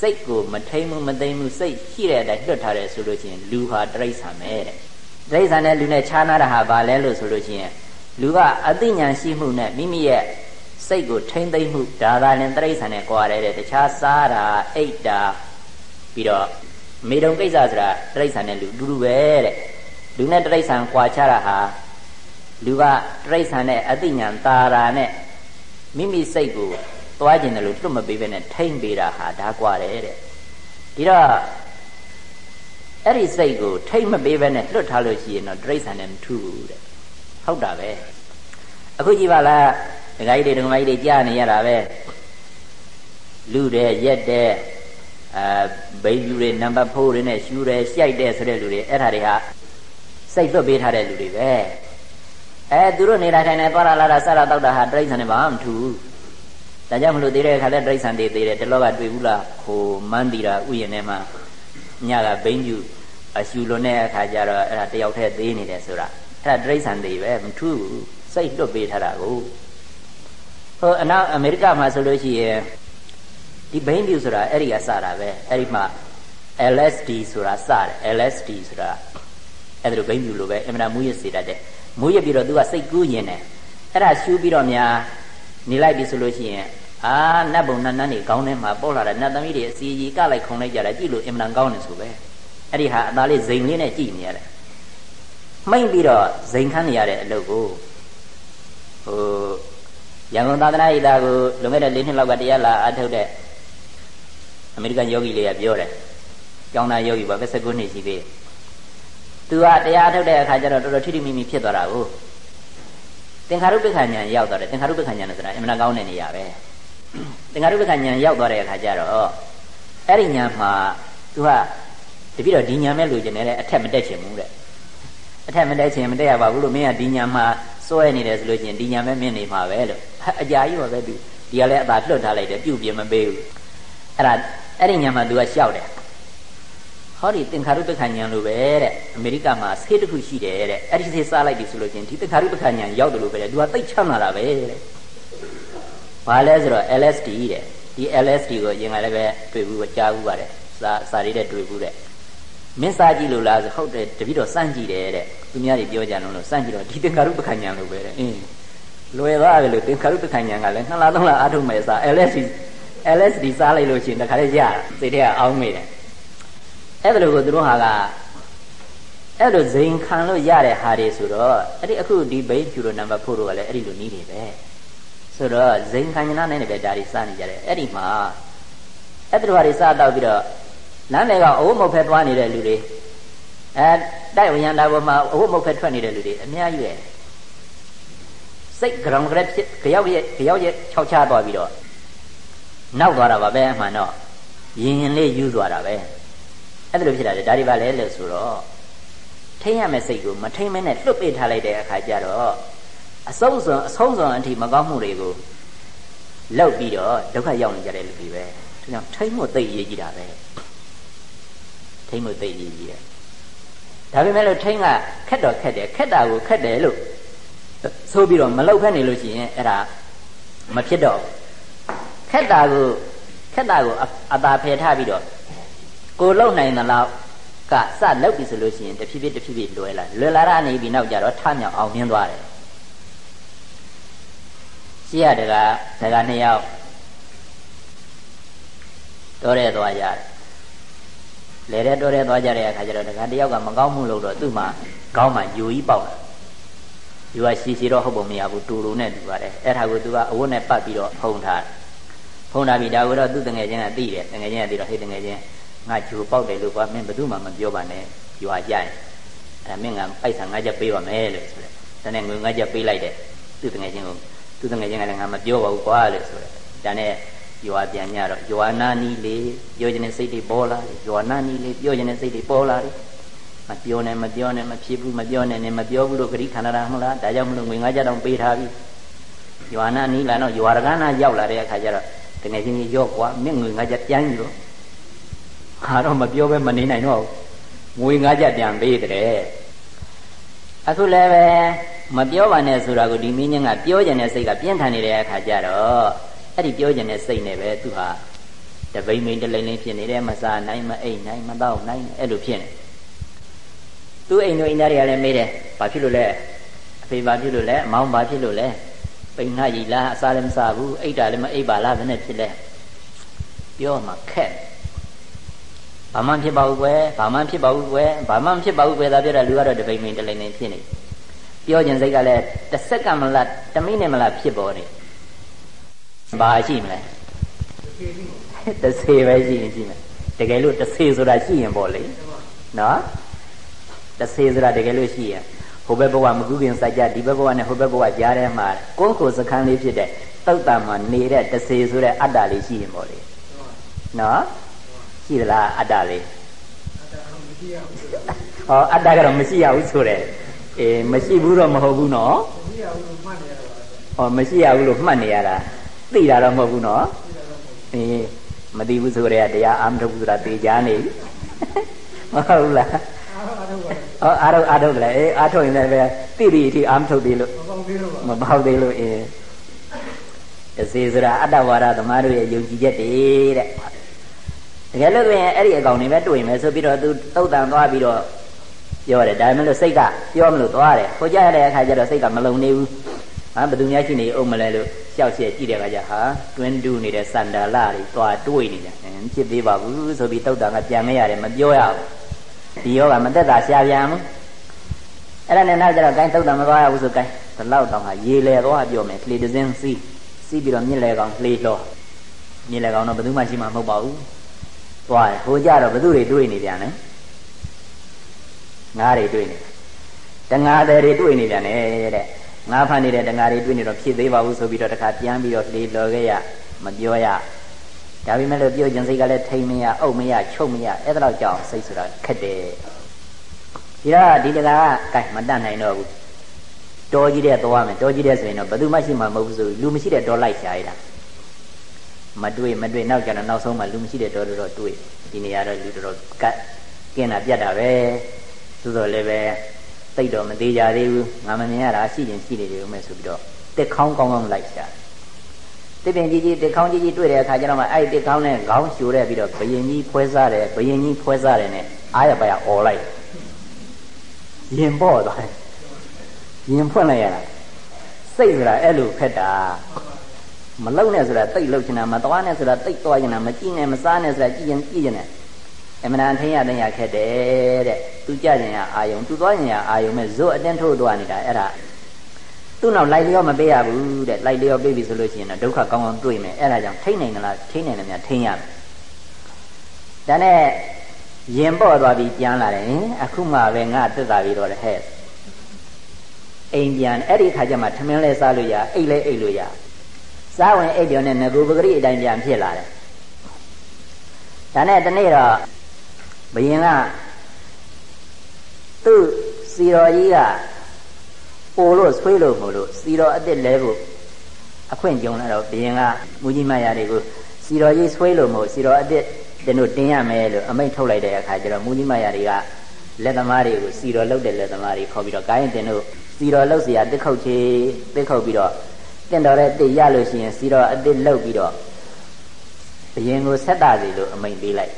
စိတ်ကိုမထိန်မှုမသိမ့်မှုစိတ်ရှိတဲ့အတိုင်းလွတ်ထားတယ်ဆိုလို့ရှိရင်လူဟာတရိษံပဲတဲ့တရိษံနဲ့လူနဲ့ခြားနာတာဟာဘာလဲလို့ဆိုလို့ရှိရင်လူကအသိဉာဏ်ရှိမှုနဲ့မိမိရဲ့ စိတ်ကိုထိမ့်သိမ့်မှုဒါသာနဲ့တိရစ္ဆာန်နဲ့ကြွားတယ်တဲ့တခြားစားတာအိတ်တာပြီးတော့မေတုံကိစ္စဆိုတာတိရစ္ဆာန်နဲ့လူအတူတူပဲတဲ့လူနဲ့တိရစ္ဆာန်ကြွားချတာဟာလူကတိရစ္ဆာန်နဲ့အသိဉာဏ်သာတာနဲ့မိမိစိတ်ကိုသွားကျင်တယ်လို့တွတ်မပေးဘဲနဲ့ထိမ့်ပေးတာဟာဒါကြွားတယ်တဲ့ဒီတော့အဲ့ဒီစိတ်ကိုထိမ့်မပေးဘဲနဲ့လွတ်ထားလို့ရှိရင်တော့တိရစ္ဆာန်နဲ့မထူးဘူးတဲ့ဟုတ်တာပဲအခုကြည့်ပါလား ဒကာကြီးတွေဒကာမကြီးတွေကြားနေရတာပဲလူတဲ့ရက်တဲ့အာဘိန်းယူတွေနံပါတ်ဖိုးတွေနဲ့ရှူတယ်ရှိုက်တယ်ဆိုတဲ့လူတွေအဲ့ဒါတွေဟာစိတ်သွတ်ပေးထားတဲ့လူတွေပဲအဲသူတို့နေတာထိုင်နေသွားလာလာစားတာတောက်တာဟာတိရစ္ဆာန်တွေဘာမှမထူဘူးဒါကြောင့်မလို့သေးတဲ့အခါလဲတိရစ္ဆာန်တွေသေးတယ်တလောကတွေ့ဘူးလားဟိုမန်းတီတာဥယျာဉ်ထဲမှာညကဘိန်းယူအရှူလွန်တဲ့အခါကျတော့အဲ့ဒါတယောက်တည်းသေးနေတယ်ဆိုတာအဲ့ဒါတိရစ္ဆာန်တွေပဲမထူဘူးစိတ်လွတ်ပေးထားတာကို ဟိုအနောက်အမေရိကမှာဆိုလို့ရှိရင်ဒီဘိန်းပြူဆိုတာအဲ့ဒီကစတာပဲအဲ့ဒီမှာ LSD ဆိုတာစတယ် LSD ဆိုတာအဲ့ဒါလိုဘိန်းပြူလိုပဲအမှန်မူရစေတတ်တယ်မူရပြီးတော့သူကစိတ်ကူးရင်တယ်အဲ့ဒါရှူးပြီးတော့များနေလိုက်ပြီဆိုလို့ရှိရင်အာနတ်ဘုံနတ်နန်းတွေကောင်းထဲမှာပေါ်လာတဲ့နတ်သမီးတွေအစီကြီးကလိုက်ခုံလိုက်ကြတာကြည့်လို့အင်မတန်ကောင်းတယ်ဆိုပဲအဲ့ဒီဟာအသားလေးဇိမ်လေးနဲ့ကြည့်နေရတယ်မှိမ့်ပြီးတော့ဇိမ်ခန်းနေရတဲ့အလုပ်ကိုဟို ရန်ကုန်သာသနာ့ဣဒါကိုလွန်ခဲ့တဲ့၄နှစ်လောက်ကတရားလာအထုတ်တဲ့အမေရိကန်ယောဂီလေးကပြောတယ်။ကျောင်းသားယောဂီပါပဲ19နှစ်ရှိသေးတယ်။သူကတရားအထုတ်တဲ့အခါကျတော့တော်တော်ထိထိမိမိဖြစ်သွားတာကိုသင်္ခါရုပ္ပခဏ်ဉာဏ်ရောက်သွားတယ်သင်္ခါရုပ္ပခဏ်ဉာဏ်ဆိုတာအမှန်ကောင်းတဲ့နေရာပဲ။သင်္ခါရုပ္ပခဏ်ဉာဏ်ရောက်သွားတဲ့အခါကျတော့အဲ့ဒီဉာဏ်မှာသူကတပိတော့ဒီဉာဏ်မဲ့လို့ကျင်နေတဲ့အထက်မတက်ချင်ဘူးတဲ့အထက်မတက်ချင်မတက်ရပါဘူးလို့မင်းကဒီဉာဏ်မှာ စွဲနေတယ်ဆိုလို့ချင်းဒီညာမဲမင်းနေမှာပဲလို့အကြာကြီးပါပဲသူဒီကလည်းအသာလွတ်ထားလိုက်တယ်ပြုတ်ပြမပေးဘူးအဲ့ဒါအဲ့ဒီညာမှာသူကရှောက်တယ်ဟဟောဒီသင်္ခါရုပ္ပခဉာဏ်လိုပဲတဲ့အမေရိကမှာဆေးတစ်ခုရှိတယ်တဲ့အဲ့ဒီဆေးစားလိုက်ပြီဆိုလို့ချင်းဒီသင်္ခါရုပ္ပခဉာဏ်ရောက်တယ်လို့ပဲတဲ့သူကသိချမ်းလာတာပဲတဲ့ဘာလဲဆိုတော့ LSD တဲ့ဒီ LSD ကိုရင်ကလည်းပဲတွေ့ဘူးကြားဘူးပါတယ်စာစာရေးတဲ့တွေ့ဘူးတဲ့ မင်းစားကြည့်လို့လားဆိုဟုတ်တယ်တပည့်တော်စမ်းကြည့်တယ်တဲ့သူများတွေပြောကြလုံးလို့စမ်းကြည့်တော့ဒီသင်္ခါရုပ္ပခဉာဏ်လိုပဲတဲ့အင်းလွယ်သွားပြီလို့သင်္ခါရုပ္ပခဉာဏ်ကလည်းနှစ်လားသုံးလားအထုမဲ့စား LSD LSD စားလိုက်လို့ရှိရင်တခါလေးရတာစိတ်ထဲကအောင်းမိတယ်အဲ့ဒါလို့ကိုသူတို့ဟာကအဲ့လိုဇိမ်ခံလို့ရတဲ့ဟာတွေဆိုတော့အဲ့ဒီအခုဒီဘိန်းဖြူလို့နံပါတ်4တို့ကလည်းအဲ့ဒီလိုနီးနေပဲဆိုတော့ဇိမ်ခံညနာနဲ့ပဲဒါတွေစားနေကြတယ်အဲ့ဒီမှာအဲ့ဒီလိုဟာတွေစားတော့ပြီးတော့ လမ်းတွေကအဝတ်မုတ်ဖက်သွားနေတဲ့လူတွေအဲတိုက်ဝရန်တာပေါ်မှာအဝတ်မုတ်ဖက်ထွက်နေတဲ့လူတွေအများကြီးပဲစိတ်ကြောင်ကြက်ဖြစ်ကြောက်ရဲ့ကြောက်ရဲ့ခြောက်ချသွားပြီးတော့နောက်သွားတာပါပဲအမှန်တော့ရင်ရင်လေးယူသွားတာပဲအဲ့ဒါလိုဖြစ်တာလေဒါတွေပါလဲလို့ဆိုတော့ထိမ့်ရမယ့်စိတ်ကိုမထိမ့်မဲနဲ့လွတ်ပေးထားလိုက်တဲ့အခါကျတော့အဆုံးစွန်အဆုံးစွန်အထိမကောင်းမှုတွေကိုလောက်ပြီးတော့ဒုက္ခရောက်နေကြတဲ့လူတွေပဲဒါကြောင့်ထိမ့်မှုသိရေးကြည့်တာပဲ ထိမ့်မှုသိရေးကြည့်တယ်ဒါပေမဲ့လို့ထိမ့်ကခက်တော့ခက်တယ်ခက်တာကိုခက်တယ်လို့ဆိုပြီးတော့မလောက်ဖက်နေလို့ရှိရင်အဲ့ဒါမဖြစ်တော့ခက်တာကိုခက်တာကိုအသာဖယ်ထားပြီးတော့ကိုလုံနိုင်သလောက်ကစလောက်ပြီဆိုလို့ရှိရင်တဖြည်းဖြည်းတဖြည်းဖြည်းလွယ်လာလွယ်လာတာနေပြီးနောက်ကြတော့ထမြောင်အောင်မြင်သွားတယ်ရှိရတကဒကာနှစ်ယောက်တော်ရဲသွားကြတယ် လေတဲ့တော်ရဲသွားကြတဲ့အခါကျတော့ဒကာတယောက်ကမကောင်းမှုလို့တော့သူ့မှာကောင်းမှယူကြီးပေါက်လာယူကရှည်ရှည်တော့ဟုတ်ပုံမရဘူးတူတူနဲ့တူပါတယ်အဲ့ဒါကိုသူကအဝတ်နဲ့ပတ်ပြီးတော့ဖုံထားဖုံထားပြီးဒါကိုတော့သူ့တငယ်ချင်းကသိတယ်တငယ်ချင်းကသိတော့ဟေ့တငယ်ချင်းငါဂျူပေါက်တယ်လို့ကွာမင်းဘယ်သူမှမပြောပါနဲ့ယူဟာကြရင်အဲ့မင်းကပိုက်ဆံငါချက်ပေးပါမယ်လို့ဆိုတယ်ဒါနဲ့ငွေငါချက်ပေးလိုက်တယ်သူ့တငယ်ချင်းကိုသူ့တငယ်ချင်းကလည်းငါမပြောပါဘူးကွာလို့ဆိုတယ်ဒါနဲ့ ယောဟာပြန်ညတော့ယောဟာနာနီလေးပြောခြင်းနဲ့စိတ်တွေပေါ်လာတယ်ယောဟာနာနီလေးပြောခြင်းနဲ့စိတ်တွေပေါ်လာတယ်မပြောနဲ့မပြောနဲ့မဖြစ်ဘူးမပြောနဲ့နဲ့မပြောဘူးလို့ဂရိခန္ဓာရမလားဒါကြောင့်မလို့ငွေငါးကြတောင်ပေးထားပြီယောဟာနာနီလာတော့ယောဟာရကနာရောက်လာတဲ့အခါကျတော့တကယ်ချင်းကြီးရော့ကွာမြင့်ငွေငါးကြပြန်ယူတော့ဟာတော့မပြောပဲမနေနိုင်တော့ငွေငါးကြပြန်ပေးတဲ့အခုလည်းပဲမပြောပါနဲ့ဆိုတာကိုဒီမင်းညင်းကပြောကျင်တဲ့စိတ်ကပြင်းထန်နေတဲ့အခါကျတော့ အဲ့ဒီပြောကျင်တဲ့စိတ်နဲ့ပဲသူဟာတပိမ့်မိန်တလိမ့်လိမ့်ဖြစ်နေတယ်မစားနိုင်မအိမ်နိုင်မတော့နိုင်အဲ့လိုဖြစ်နေသူအိမ်တို့အိမ်သားတွေကလည်းမေးတယ်ဘာဖြစ်လို့လဲအဖေဘာဖြစ်လို့လဲအမောင်ဘာဖြစ်လို့လဲပိန်နှကြီးလားအစားလည်းမစားဘူးအိတ်တာလည်းမအိတ်ပါလားဘယ်နဲ့ဖြစ်လဲပြောမှခက်ဘာမှဖြစ်ပါဘူးကွယ်ဘာမှဖြစ်ပါဘူးကွယ်ဘာမှဖြစ်ပါဘူးကွယ်သာပြောတာလူကတော့တပိမ့်မိန်တလိမ့်လိမ့်ဖြစ်နေပြောခြင်းစိတ်ကလည်းတစ်စက္ကန့်မလားတစ်မိနစ်မလားဖြစ်ပေါ်နေ ဘာရှိမလဲတစ်စေပဲရှိရင်ရှိမယ်တကယ်လို့တစ်စေဆိုတာရှိရင်ပေါ့လေနော်တစ်စေဆိုတာတကယ်လို့ရှိရင်ဟိုဘက်ဘဝမကူးခင်စိုက်ကြဒီဘက်ဘဝနဲ့ဟိုဘက်ဘဝကြားထဲမှာကိုယ်ကိုယ်စခန်းလေးဖြစ်တဲ့တုတ်တံမှာနေတဲ့တစ်စေဆိုတဲ့အတ္တလေးရှိရင်ပေါ့လေနော်ရှိသလားအတ္တလေးဟောအတ္တကတော့မရှိရဘူးဆိုတဲ့အေးမရှိဘူးတော့မဟုတ်ဘူးနော်ဟောမရှိရဘူးလို့မှတ်နေရတာ သိတာတော့မဟုတ်ဘူးနော်အေးမသိဘူးဆိုတဲ့တရားအာမထုတ်ဘူးဆိုတာသိကြနေမဟုတ်လားဟောအာထုတ်အာထုတ်လည်းအေးအာထုတ်ရင်လည်းပဲသိပြီအထိအာမထုတ်သေးလို့မပေါက်သေးလို့အေးတစေဆိုတာအတ္တဝါဒသမားတို့ရဲ့ယုံကြည်ချက်တွေတဲ့တကယ်လို့ဆိုရင်အဲ့ဒီအကောင်တွေပဲတွေ့မယ်ဆိုပြီးတော့သူသုတ်တန်သွားပြီးတော့ပြောတယ်ဒါပေမဲ့လို့စိတ်ကပြောမလို့သွားတယ်ဟိုကြရတဲ့အခါကျတော့စိတ်ကမလုံနေဘူးဟာဘယ်သူများရှိနေအောင်မလဲလို့ ကြောက်ချက်ကြည့်တဲ့အခါကျဟာတွင်းတူးနေတဲ့စန္ဒာလတွေသွားတွေးနေကြတယ်ဖြစ်သေးပါဘူးဆိုပြီးသုတ်တန်ကပြန်မရတယ်မပြောရဘူးဒီယောကမသက်တာရှားပြန်ဘူးအဲ့ဒါနဲ့နောက်ကျတော့ကိုင်းသုတ်တန်မသွားရဘူးဆိုကိုင်းဒီလောက်တောင်ဟာရေလေသွားပြောမယ်လေတစင်းစီးစီးပြီးတော့မြစ်လေကောင်လှေလောမြစ်လေကောင်တော့ဘယ်သူမှရှိမှာမဟုတ်ပါဘူးသွားတယ်ဟိုကြတော့ဘသူတွေတွေးနေပြန်လဲငါးတွေတွေးနေတငါးတွေတွေးနေပြန်တယ်တဲ့ ငါးဖန်နေတဲ့တငါးတွေတွေးနေတော့ဖြစ်သေးပါဘူးဆိုပြီးတော့တခါပြန်ပြီးတော့လေလော်ခဲ့ရမပြောရဒါပေမဲ့လို့ပြောခြင်းစိတ်ကလည်းထိမ့်မရအုပ်မရချုပ်မရအဲ့ဒါတော့ကြောက်စိတ်ဆိုတာခက်တယ်ဒီတော့ဒီတကားကဲမတတ်နိုင်တော့ဘူးတော်ကြီးတဲ့သွားမယ်တော်ကြီးတဲ့ဆိုရင်တော့ဘယ်သူမှရှိမှာမဟုတ်ဘူးဆိုလူမရှိတဲ့တော်လိုက်ရှာရတာမတွေ့မတွေ့နောက်ကျတော့နောက်ဆုံးမှလူမရှိတဲ့တော်တော်တွေ့ဒီနေရာတော့လူတော်ကတ်ကင်းတာပြတ်တာပဲသို့တော်လည်းပဲ သိတော့မသေးကြသေးဘူးငါမမြင်ရတာရှိရင်ရှိနေတယ်ဦးမယ်ဆိုပြီးတော့တက်ခေါင်းကောင်းကောင်းလိုက်ရှာတစ်ပင်ကြီးကြီးတက်ခေါင်းကြီးကြီးတွေ့တဲ့အခါကျတော့မှအဲ့တက်ခေါင်းနဲ့ခေါင်းရှူတဲ့ပြီးတော့ဘယင်ကြီးဖွဲစားတယ်ဘယင်ကြီးဖွဲစားတယ်နဲ့အားရပါရអော်လိုက်ရင်ပေါ့သွားတယ်ရင်ဖွင့်လိုက်ရတာစိတ်ဆိုတာအဲ့လိုခက်တာမလုံနဲ့ဆိုတာတိတ်လုံချင်တာမသွားနဲ့ဆိုတာတိတ်သွားချင်တာမကြည့်နဲ့မစားနဲ့ဆိုတာကြည့်ရင်ကြည့်ရင် အမှန်တန်ထင်ရတဲ့ရခက်တယ်တဲ့သူကြခြင်းရအာယုံသူသွားခြင်းရအာယုံမဲ့ဇွတ်အတင်းထိုးသွားနေတာအဲ့ဒါသူ့နောက်လိုက်လျောမပေးရဘူးတဲ့လိုက်လျောပေးပြီဆိုလို့ရှိရင်တော့ဒုက္ခကောင်းကောင်းတွေ့မယ်အဲ့ဒါကြောင့်ထိမ့်နိုင်သလားထိမ့်နိုင်တယ်များထိမ့်ရမယ်ဒါနဲ့ရင်ပေါ့သွားပြီးပြန်လာတယ်အခုမှပဲငါတက်တာပြီးတော့ဟဲ့အိမ်ပြန်အဲ့ဒီခါကျမှထမင်းလဲစားလို့ရအိတ်လဲအိတ်လို့ရစားဝင်အိတ်ပြောနဲ့ငကူပဂရိအတိုင်းပြန်ဖြစ်လာတယ်ဒါနဲ့တနေ့တော့ ဘယင်ကသူ့စီတော်ကြီးကပို့လို့ဆွေးလို့မို့လို့စီတော်အစ်စ်လဲဖို့အခွင့်ကြုံလာတော့ဘယင်ကမူကြီးမယားတွေကိုစီတော်ကြီးဆွေးလို့မို့စီတော်အစ်စ်တင်တို့တင်းရမယ်လို့အမိန့်ထုတ်လိုက်တဲ့အခါကျတော့မူကြီးမယားတွေကလက်သမားတွေကိုစီတော်လှုပ်တဲ့လက်သမားတွေခေါ်ပြီးတော့ကိုင်းတင်တို့စီတော်လှုပ်เสียတစ်ခုတ်ချေတစ်ခုတ်ပြီးတော့တင့်တော်တဲ့တစ်ရလို့ရှိရင်စီတော်အစ်စ်လှုပ်ပြီးတော့ဘယင်ကိုဆက်တာစီလို့အမိန့်ပေးလိုက်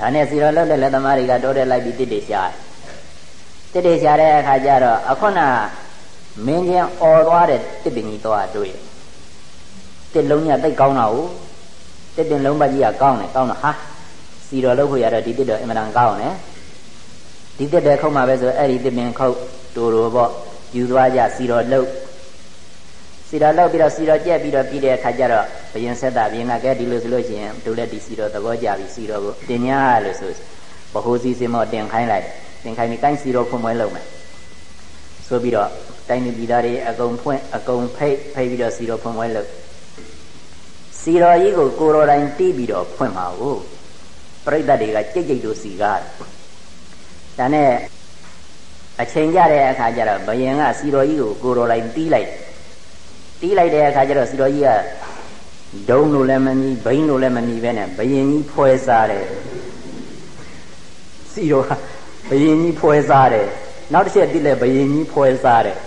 ဒါနဲ့စီတော်လှုပ်တဲ့လက်သမားတွေကတိုးတက်လိုက်ပြီးတစ်တစ်ရှာတစ်တစ်ရှာတဲ့အခါကျတော့အခုနမင်းချင်းអော်သွားတဲ့တစ်ပင်ကြီးတော့တွေ့တစ်လုံးညတိတ်ကောင်းတာကိုတစ်ပင်လုံးပတ်ကြီးကကောင်းတယ်ကောင်းတော့ဟာစီတော်လှုပ်ဖို့ရတော့ဒီတစ်တော့အင်မတန်ကောင်းတယ်ဒီတစ်တဲ့ခုတ်မှာပဲဆိုအဲ့ဒီတစ်ပင်ခုတ်တူတူပေါ့ယူသွားကြစီတော်လှုပ် စီတော်လှုပ်ပြီးတော့စီတော်ကြက်ပြီးတော့ပြီးတဲ့အခါကျတော့ဘယင်ဆက်တာဘယင်ကကဲဒီလိုဆိုလို့ရှိရင်တို့လည်းဒီစီတော်သဘောကျပြီစီတော်ကိုတင်ညာလို့ဆိုဘဟုစီစင်မောတင်ခိုင်းလိုက်တင်ခိုင်းပြီးကိုင်းစီတော်ဖွင့်ပွဲလုပ်မယ်ဆိုပြီးတော့တိုင်းပြည်သားတွေအကုန်ဖွင့်အကုန်ဖိတ်ဖိတ်ပြီးတော့စီတော်ဖွင့်ပွဲလုပ်စီတော်ကြီးကိုကိုတော်တိုင်းတီးပြီးတော့ဖွင့်ပါဘူးပြိဿတွေကကြိတ်ကြိတ်တို့စီကားဒါနဲ့အချိန်ကြတဲ့အခါကျတော့ဘယင်ကစီတော်ကြီးကိုကိုတော်တိုင်းတီးလိုက် တီးလိုက်တဲ့အခါကျတော့စီတော်ကြီးကဒုံလို့လည်းမမီဘိန်းလို့လည်းမမီပဲနဲ့ဘယင်ကြီးဖွဲစားတယ်စီတော်ကဘယင်ကြီးဖွဲစားတယ်နောက်တစ်ချက်တိလဲဘယင်ကြီးဖွဲစားတယ်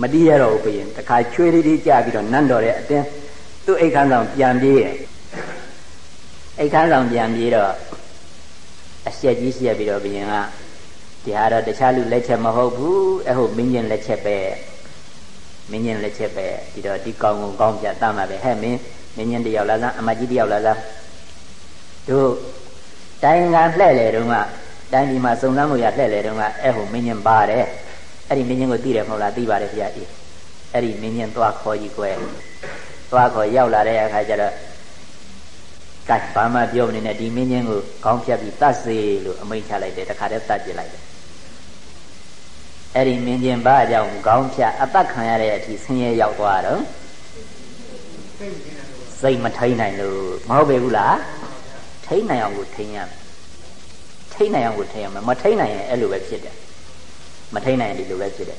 မတီးရတော့ဘူးဘယင်တခါချွေးလေးလေးကြပြီးတော့နန်းတော်တဲ့အတင်းသူ့အိတ်ခမ်းဆောင်ပြန်ပြေးတယ်အိတ်ခမ်းဆောင်ပြန်ပြေးတော့အဆက်ကြီးဆက်ပြီးတော့ဘယင်ကဒီဟာတော့တခြားလူလက်ချက်မဟုတ်ဘူးအဟုတ်မင်းချင်းလက်ချက်ပဲ မင်းချင်းလက်ချက်ပဲဒီတော့ဒီကောင်ကိုကောင်းပြတတ်မှာပဲဟဲ့မင်းမင်းချင်းတယောက်လာစမ်းအမကြီးတယောက်လာစမ်းတို့တိုင်းကလှဲ့လေတုန်းကတိုင်းဒီမှာစုံစမ်းမှုရလှဲ့လေတုန်းကအဲ့ဟိုမင်းချင်းပါတယ်အဲ့ဒီမင်းချင်းကိုသိတယ်မဟုတ်လားသိပါတယ်ဗျာအေးအဲ့ဒီမင်းချင်းသွားခေါ်ကြီးကွယ်သွားခေါ်ရောက်လာတဲ့အခါကျတော့ကဲဘာမှပြောမနေနဲ့ဒီမင်းချင်းကိုခေါင်းဖြတ်ပြီးတတ်စေလို့အမိန့်ချလိုက်တယ်တခါတည်းတတ်ပြလိုက်တယ် အဲ့ဒီမင်းချင်းဘာကြောင့်ခေါင်းဖြတ်အသက်ခံရတဲ့အထိဆင်းရဲရောက်သွားတော့စိတ်မထိန်နိုင်လို့မဟုတ်ပေဘူးလားထိန်နိုင်အောင်ကိုထိန်ရမယ်ထိန်နိုင်အောင်ကိုထိန်ရမယ်မထိန်နိုင်ရင်အဲ့လိုပဲဖြစ်တယ်မထိန်နိုင်ရင်ဒီလိုပဲဖြစ်တယ်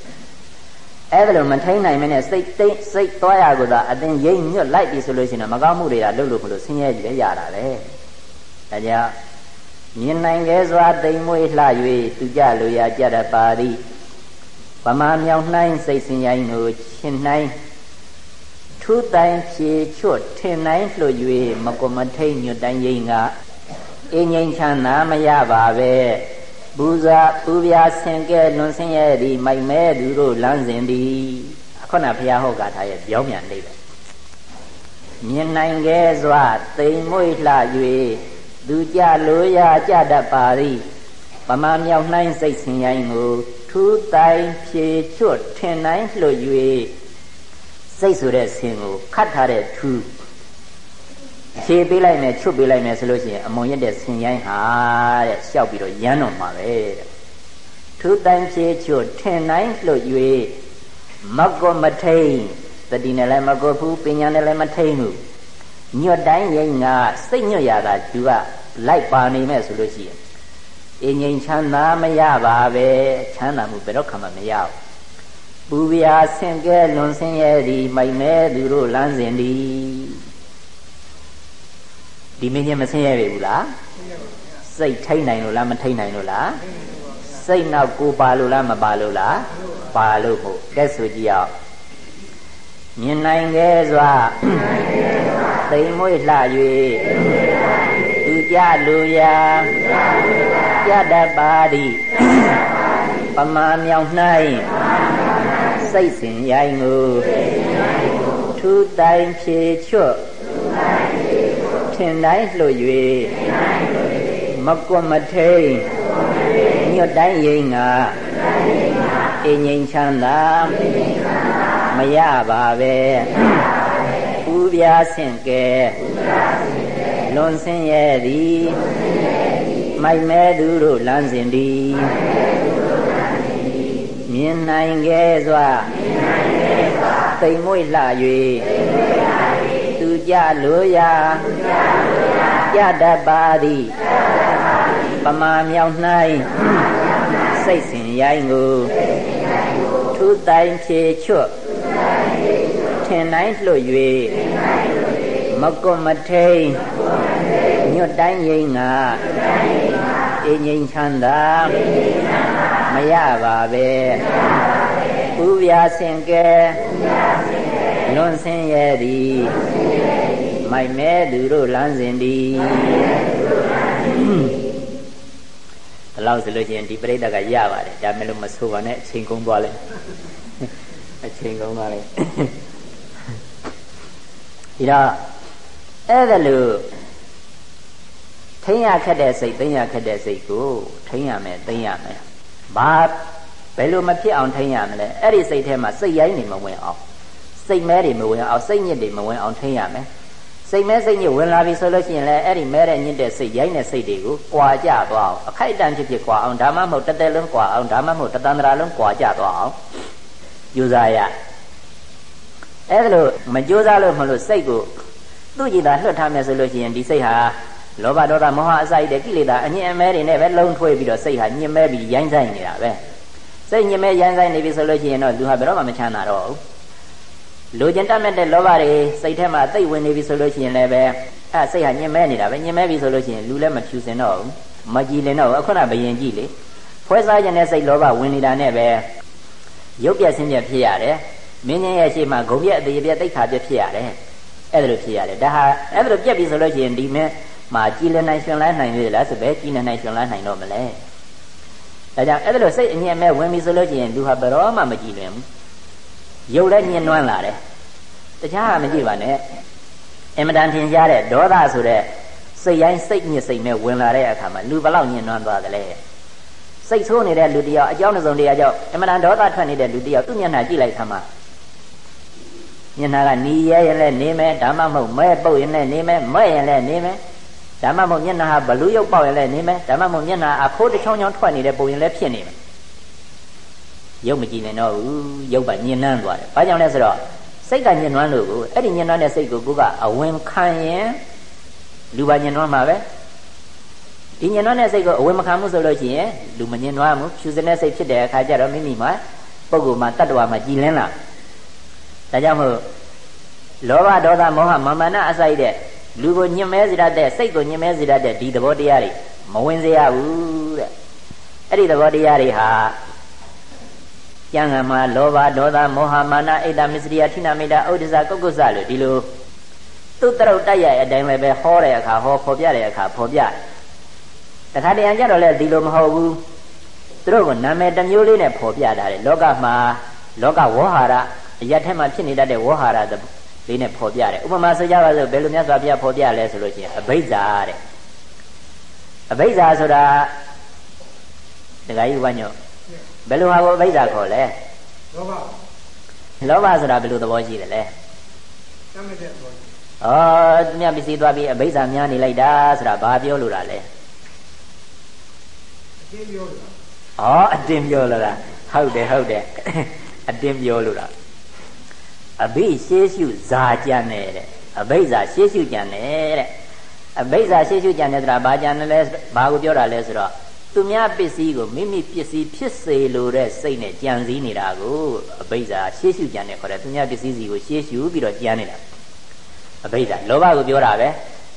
အဲ့ဒါလိုမထိန်နိုင်မနဲ့စိတ်သိစိတ်သွားရကိုသာအတင်းရိမ့်ညွတ်လိုက်ပြီဆိုလို့ရှိရင်မကောင်းမှုတွေကလှုပ်လို့မလို့ဆင်းရဲကြီးလည်းရတာပဲဒါကြောင့်မြင်နိုင်ခဲ့စွာတိမ်မွေးလှ၍သူကြလိုရာကြတပါရီ ဗမာမြောင်နှိုင်းစိတ်စင်ရိုင်းကိုရှင်နှိုင်းထူတိုင်ဖြေချွတ်ထင်နိုင်လှ၍မကွမထိန်ညွတ်တိုင်းရင်ကအင်းငိမ့်ချမ်းသာမရပါပဲပူဇာပူပြာဆင်ကဲလွန်ဆင်းရဲသည်မိုက်မဲသူတို့လမ်းစဉ်သည်ခုနဘုရားဟောကာထားရဲ့ပြောင်းပြန်နေပဲမြင်နိုင်ခဲ့စွာတိမ်မွေ့လှ၍သူကြလိုရာကြတတ်ပါသည်ပမာမြောက်နှိုင်းစိတ်ဆင်ရိုင်းကို ထူးတိုင်ဖြေချွတ်ထင်နိုင်လှ၍စိတ်ဆိုတဲ့ဆင်ကိုခတ်ထားတဲ့ထူးဖြေပေးလိုက်မယ်ချွတ်ပေးလိုက်မယ်ဆိုလို့ရှိရင်အမုံရက်တဲ့ဆင်ရိုင်းဟာတဲ့လျှောက်ပြီးတော့ရမ်းတော့မှာပဲတဲ့ထူတန်ဖြေချွတ်ထင်နိုင်လို့၍မကောမထိန်တတိနဲ့လည်းမကောဘူးပညာနဲ့လည်းမထိန်ဘူးညွတ်တိုင်းရင်ကစိတ်ညွတ်ရတာသူကလိုက်ပါနေမဲ့ဆိုလို့ရှိရင် အင်းငိမ်ချမ်းသာမရပါပဲချမ်းသာမှုဘယ်တော့မှမရဘူးပူပြာဆင်ကဲလွန်ဆင်းရဲသည်မိုက်မဲသူတို့လမ်းစဉ်သည်ဒီမင်းချင်းမဆင်းရဲပြီဘူးလားဆစိတ်ထိနိုင်လို့လားမထိနိုင်လို့လားစိတ်နောက်ကိုပါလို့လားမပါလို့လားပါလို့မို့ကဲဆိုကြည့်အောင်မြင်နိုင်ခဲ့စွာသိမ်မွေ့လှ၍သူကြလူရာ ကြတတ်ပါသည်ပမာမြောင်၌စိတ်စဉ်ရိုင်းကိုထူတိုင်ဖြေချွတ်ထင်တိုင်းလှ၍မကွမထိန်ညွတ်တိုင်းရင်ငါအင်းငိမ်ချမ်းသာမရပါပဲဥပြာဆင့်ကဲလွန်ဆင်းရဲ့သည် မိုက်မဲသူတို့လမ်းစဉ်သည်မြင်နိုင်ခဲ့စွာသိမ်မွေ့လှ၍သူကြလိုရာကြတတ်ပါသည်ပမာမြောက်၌စိတ်စဉ်ရိုင်းကိုထူတိုင်ဖြေချွတ်ထင်တိုင်းလွတ်၍မကွမထိန်ညွတ်တိုင်းရင်ငါ အင်းငိမ်ချမ်းသာမရပါပဲဥပြာစင်ကဲလွန်ဆင်းရဲ့သည်မိုက်မဲသူတို့လမ်းစဉ်သည်ဒီလောက်ဆိုလို့ရှိရင်ဒီပြိဋ္ဌကရပါတယ်ဒါမဲ့လို့မဆိုပါနဲ့အချိန်ကုန်သွားလဲအချိန်ကုန်သွားလဲဒီတော့အဲ့ဒါလို့ ထိမ့်ရခက်တဲ့စိတ်သိမ့်ရခက်တဲ့စိတ်ကိုထိမ့်ရမယ်သိမ့်ရမယ်ဘာဘယ်လိုမဖြစ်အောင်ထိမ့်ရမလဲအဲ့ဒီစိတ်ထဲမှာစိတ်ရိုင်းနေမဝင်အောင်စိတ်မဲတွေမဝင်အောင်စိတ်ညစ်တွေမဝင်အောင်ထိမ့်ရမယ်စိတ်မဲစိတ်ညစ်ဝင်လာပြီဆိုလို့ရှိရင်လည်းအဲ့ဒီမဲတဲ့ညစ်တဲ့စိတ်ရိုင်းတဲ့စိတ်တွေကိုကြွာကြသွားအောင်အခိုက်အတန့်ဖြစ်ဖြစ်ကြွာအောင်ဒါမှမဟုတ်တစ်သက်လုံးကြွာအောင်ဒါမှမဟုတ်တသန္တရာလုံးကြွာကြသွားအောင်ယူစားရအဲ့ဒါလို့မကြိုးစားလို့မလို့စိတ်ကိုသူ့ကြည်သာလွှတ်ထားမယ်ဆိုလို့ရှိရင်ဒီစိတ်ဟာ လောဘဒေါသမောဟအစာရတဲ့ကိလေသာအညစ်အမဲတွေနဲ့ပဲလုံးထွေးပြီးတော့စိတ်ဟာညစ်မဲပြီးရိုင်းဆိုင်နေတာပဲစိတ်ညစ်မဲရိုင်းဆိုင်နေပြီဆိုလို့ရှိရင်တော့လူဟာဘယ်တော့မှမချမ်းသာတော့ဘူးလူကျင်တတ်မဲ့တဲ့လောဘတွေစိတ်ထဲမှာသိပ်ဝင်နေပြီဆိုလို့ရှိရင်လည်းပဲအဲစိတ်ဟာညစ်မဲနေတာပဲညစ်မဲပြီဆိုလို့ရှိရင်လူလည်းမဖြူစင်တော့ဘူးမကြည်လင်တော့ဘူးအခုနဘယင်ကြည့်လေဖွဲစားခြင်းနဲ့စိတ်လောဘဝင်နေတာနဲ့ပဲရုပ်ပြက်ဆင်းပြက်ဖြစ်ရတယ်မင်းကြီးရဲ့ရှေ့မှာဂုံပြက်အသေးပြက်တိတ်ခါပြက်ဖြစ်ရတယ်အဲ့ဒါလိုဖြစ်ရတယ်ဒါဟာအဲ့ဒါလိုပြက်ပြီဆိုလို့ရှိရင်ဒီမင်း မှာကြည်လင်နိုင်ရှင်လန်းနိုင်သေးလားဆိုပဲကြည်လင်နိုင်ရှင်လန်းနိုင်တော့မလဲဒါကြောင့်အဲ့ဒါလိုစိတ်အမြဲမဲ့ဝင်ပြီဆိုလို့ရှိရင်လူဟာဘယ်တော့မှမကြည်လင်ဘူးရုပ်လည်းညှဉ်းနှွမ်းလာတယ်တခြားဟာမကြည့်ပါနဲ့အင်မတန်ထင်ရှားတဲ့ဒေါသဆိုတဲ့စိတ်ရိုင်းစိတ်ညစ်စိတ်နဲ့ဝင်လာတဲ့အခါမှာလူဘလောက်ညှဉ်းနှွမ်းသွားတယ်လဲစိတ်ဆိုးနေတဲ့လူတယောက်အကြောင်းစုံတရားကြောင့်အင်မတန်ဒေါသထွက်နေတဲ့လူတယောက်သူ့မျက်နှာကြည့်လိုက်သမှာမျက်နှာကနီးရဲရင်လည်းနေမယ်ဒါမှမဟုတ်မဲပုတ်ရင်လည်းနေမယ်မဲ့ရင်လည်းနေမယ် ဒါမှမဟုတ်မျက်နှာဟာဘလူးရုပ်ပေါက်ရင်လည်းနေမယ်ဒါမှမဟုတ်မျက်နှာအခိုးတစ်ချောင်းချောင်းထွက်နေတဲ့ပုံရင်လည်းဖြစ်နေမယ်ရုပ်မကြည့်နဲ့တော့ဘူးရုပ်ကညင်နှမ်းသွားတယ်ဘာကြောင့်လဲဆိုတော့စိတ်ကညင်နှမ်းလို့ကိုအဲ့ဒီညင်နှမ်းတဲ့စိတ်ကိုကိုကအဝင်ခံရင်လူပါညင်နှမ်းမှာပဲဒီညင်နှမ်းတဲ့စိတ်ကိုအဝင်မခံမှုဆိုလို့ရှိရင်လူမညင်နှမ်းမှုဖြူစင်တဲ့စိတ်ဖြစ်တဲ့အခါကျတော့မိမိမှာပုဂ္ဂိုလ်မှာတတ္တဝါမှာကြည်လင်းလာဒါကြောင့်မို့လောဘဒေါသမောဟမာမနာအစိုက်တဲ့ လူကိုညှင်မဲစေတတ်တဲ့စိတ်ကိုညှင်မဲစေတတ်တဲ့ဒီသဘောတရားတွေမဝင်စေရဘူးတဲ့အဲ့ဒီသဘောတရားတွေဟာကျမ်းဂန်မှာလောဘဒေါသမောဟမာနအိတ်တမစ္စရိယထိနာမိတာဥဒ္ဒဇကုက္ကုစလို့ဒီလိုသူ့တရုတ်တိုက်ရအတိုင်းလည်းပဲဟောတဲ့အခါဟောဖော်ပြတဲ့အခါဖော်ပြတခါတရံကြတော့လေဒီလိုမဟုတ်ဘူးသူတို့ကနာမည်တစ်မျိုးလေးနဲ့ဖော်ပြတာလေလောကမှာလောကဝေါဟာရအရက်ထဲမှာဖြစ်နေတတ်တဲ့ဝေါဟာရ လေးနဲ့ဖော်ပြတယ်ဥပမာဆိုကြပါစို့ဘယ်လိုမြတ်စွာဘုရားဖော်ပြလဲဆိုလို့ရှိရင်အဘိဇ္ဇာတဲ့အဘိဇ္ဇာဆိုတာဒကာကြီးဝညောဘယ်လိုဟာကိုအဘိဓါခေါ်လဲလောဘလောဘဆိုတာဘယ်လိုသဘောရှိတယ်လဲတတ်မဲ့တဲ့သဘောဩသူများပစ္စည်းသွားပြီးအဘိဓါများနေလိုက်တာဆိုတာဘာပြောလို့တာလဲအတင်းပြောလို့ဩအတင်းပြောလို့လားဟုတ်တယ်ဟုတ်တယ်အတင်းပြောလို့တာ အဘိရှေးရှုဇာကြံတယ်တဲ့အဘိဇာရှေးရှုကြံတယ်တဲ့အဘိဇာရှေးရှုကြံတယ်ဆိုတာဘာကြံတယ်လဲဘာကိုပြောတာလဲဆိုတော့သူများပစ္စည်းကိုမိမိပစ္စည်းဖြစ်စေလိုတဲ့စိတ်နဲ့ကြံစည်နေတာကိုအဘိဓါရှေးရှုကြံနေခေါ်တယ်သူများပစ္စည်းစီကိုရှေးရှုပြီးတော့ကြံနေတာအဘိဓါလောဘကိုပြောတာပဲ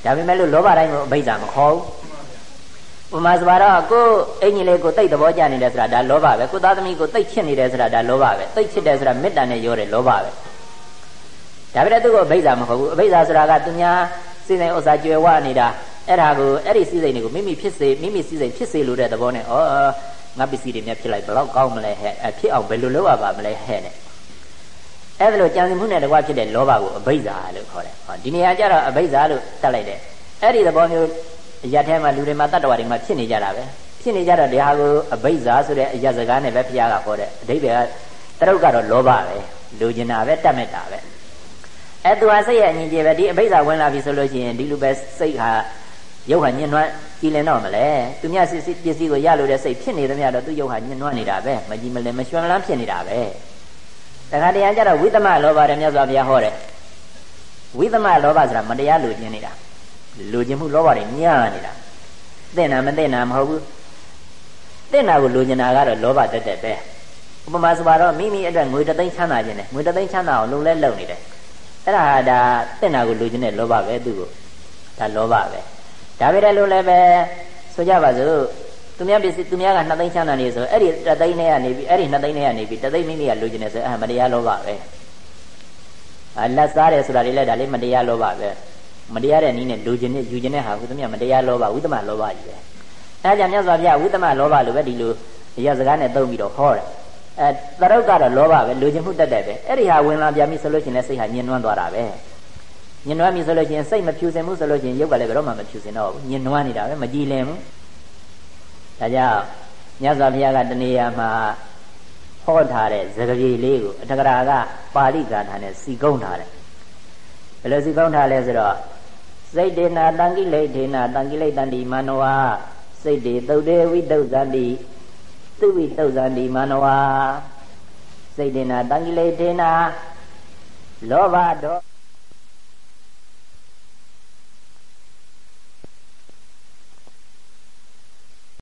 ဒါပေမဲ့လို့လောဘတိုင်းကိုအဘိဓါမခေါ်ဘူးဥမာဆိုတော့ကိုအင်ကြီးလေးကိုတိတ်သဘောကျနေတယ်ဆိုတာဒါလောဘပဲကိုသားသမီးကိုတိတ်ချစ်နေတယ်ဆိုတာဒါလောဘပဲတိတ်ချစ်တယ်ဆိုတာမေတ္တာနဲ့ရောတယ်လောဘပဲ ဒါပေမဲ့သူကအဘိဇ္ဇာမဟုတ်ဘူးအဘိဇ္ဇာဆိုတာကသူများစိစိမ်ဥစ္စာကြွယ်ဝနေတာအဲ့ဒါကိုအဲ့ဒီစိစိမ်တွေကိုမိမိဖြစ်စေမိမိစိစိမ်ဖြစ်စေလို့တဲ့သဘောနဲ့ဩငါပစ္စည်းတွေများဖြစ်လိုက်ဘလောက်ကောင်းမလဲဟဲ့ဖြစ်အောင်ဘယ်လိုလုပ်ရပါမလဲဟဲ့နဲ့အဲ့ဒါလိုကြံစည်မှုနဲ့တကွဖြစ်တဲ့လောဘကိုအဘိဇ္ဇာလို့ခေါ်တယ်ဟောဒီနေရာကျတော့အဘိဇ္ဇာလို့တတ်လိုက်တယ်အဲ့ဒီသဘောမျိုးအရက်ထဲမှာလူတွေမှာတတ္တဝါတွေမှာဖြစ်နေကြတာပဲဖြစ်နေကြတော့ဒီဟာကိုအဘိဇ္ဇာဆိုတဲ့အရက်စကားနဲ့ပဲဘုရားကဟောတဲ့အဓိပ္ပာယ်ကတရုပ်ကတော့လောဘပဲလူကျင်တာပဲတတ်မဲ့တာပဲ အဲ့သူဟာစိတ်ရဲ့အငြင်းကြေပဲဒီအဘိဇ္ဇာဝင်လာပြီဆိုလို့ရှိရင်ဒီလိုပဲစိတ်ဟာရုပ်ဟာညှဉ်းနှွမ်းကြည်လင်တော့မလဲသူမြတ်စစ်စစ်ပစ္စည်းကိုရလို့တဲ့စိတ်ဖြစ်နေသမျှတော့သူရုပ်ဟာညှဉ်းနှွမ်းနေတာပဲမကြည်မလင်မရွှင်မလန်းဖြစ်နေတာပဲတခါတည်းကျတော့ဝိသမလောဘတဲ့မြတ်စွာဘုရားဟောတယ်ဝိသမလောဘဆိုတာမတရားလူကျင်နေတာလူကျင်မှုလောဘတွေညံ့နေတာသိနာမသိနာမဟုတ်ဘူးသိနာကိုလူကျင်တာကတော့လောဘတက်တက်ပဲဥပမာဆိုပါတော့မိမိအတွက်ငွေတသိန်းချမ်းသာခြင်းနဲ့ငွေတသိန်းချမ်းသာအောင်လုံလဲလုံနေတယ် အဲ့ဒါဟာဒါသိနာကိုလူကျင်တဲ့လောဘပဲသူ့ကိုဒါလောဘပဲဒါပေမဲ့လို့လည်းပဲဆိုကြပါစို့သူများပစ္စည်းသူများက2သိန်းချမ်းသာနေဆိုအဲ့ဒီ3သိန်းနဲ့ကနေပြီးအဲ့ဒီ2သိန်းနဲ့ကနေပြီး3သိန်းမိမိကလူကျင်နေဆိုအဲ့မတရားလောဘပဲအလက်စားတယ်ဆိုတာလေးလည်းဒါလေးမတရားလောဘပဲမတရားတဲ့နည်းနဲ့လူကျင်နဲ့ယူကျင်တဲ့ဟာကုသမြမတရားလောဘဝိသမလောဘကြီးပဲအဲဒါကြောင့်မြတ်စွာဘုရားဝိသမလောဘလို့ပဲဒီလိုရစကားနဲ့သုံးပြီးတော့ဟောတယ် အဲတရုတ်ကတော့လောဘပဲလူကျင်မှုတက်တက်ပဲအဲ့ဒီဟာဝင်လာပြန်ပြီဆိုလို့ရှိရင်လည်းစိတ်ဟာညှဉ်းနှွမ်းသွားတာပဲညှဉ်းနှွမ်းပြီဆိုလို့ရှိရင်စိတ်မဖြူစင်မှုဆိုလို့ရှိရင်ရုပ်ကလည်းဘယ်တော့မှမဖြူစင်တော့ဘူးညှဉ်းနှွမ်းနေတာပဲမကြည်လင်ဘူးဒါကြောင့်မြတ်စွာဘုရားကတဏှာမှာဟောထားတဲ့သကပြေလေးကိုအထကရာကပါဠိဂါထာနဲ့စီကုံးထားတယ်ဘယ်လိုစီကုံးထားလဲဆိုတော့စိတ်တေနာတံကိလေထေနာတံကိလေတန္တိမနောဝစိတ်တေသုတ်တေဝိတုဇ္ဇန္တိ သူဝိတုဇ္ဇန္တိမနောဝစိတ်တေနာတံကိလေထေနာလောဘဒေါ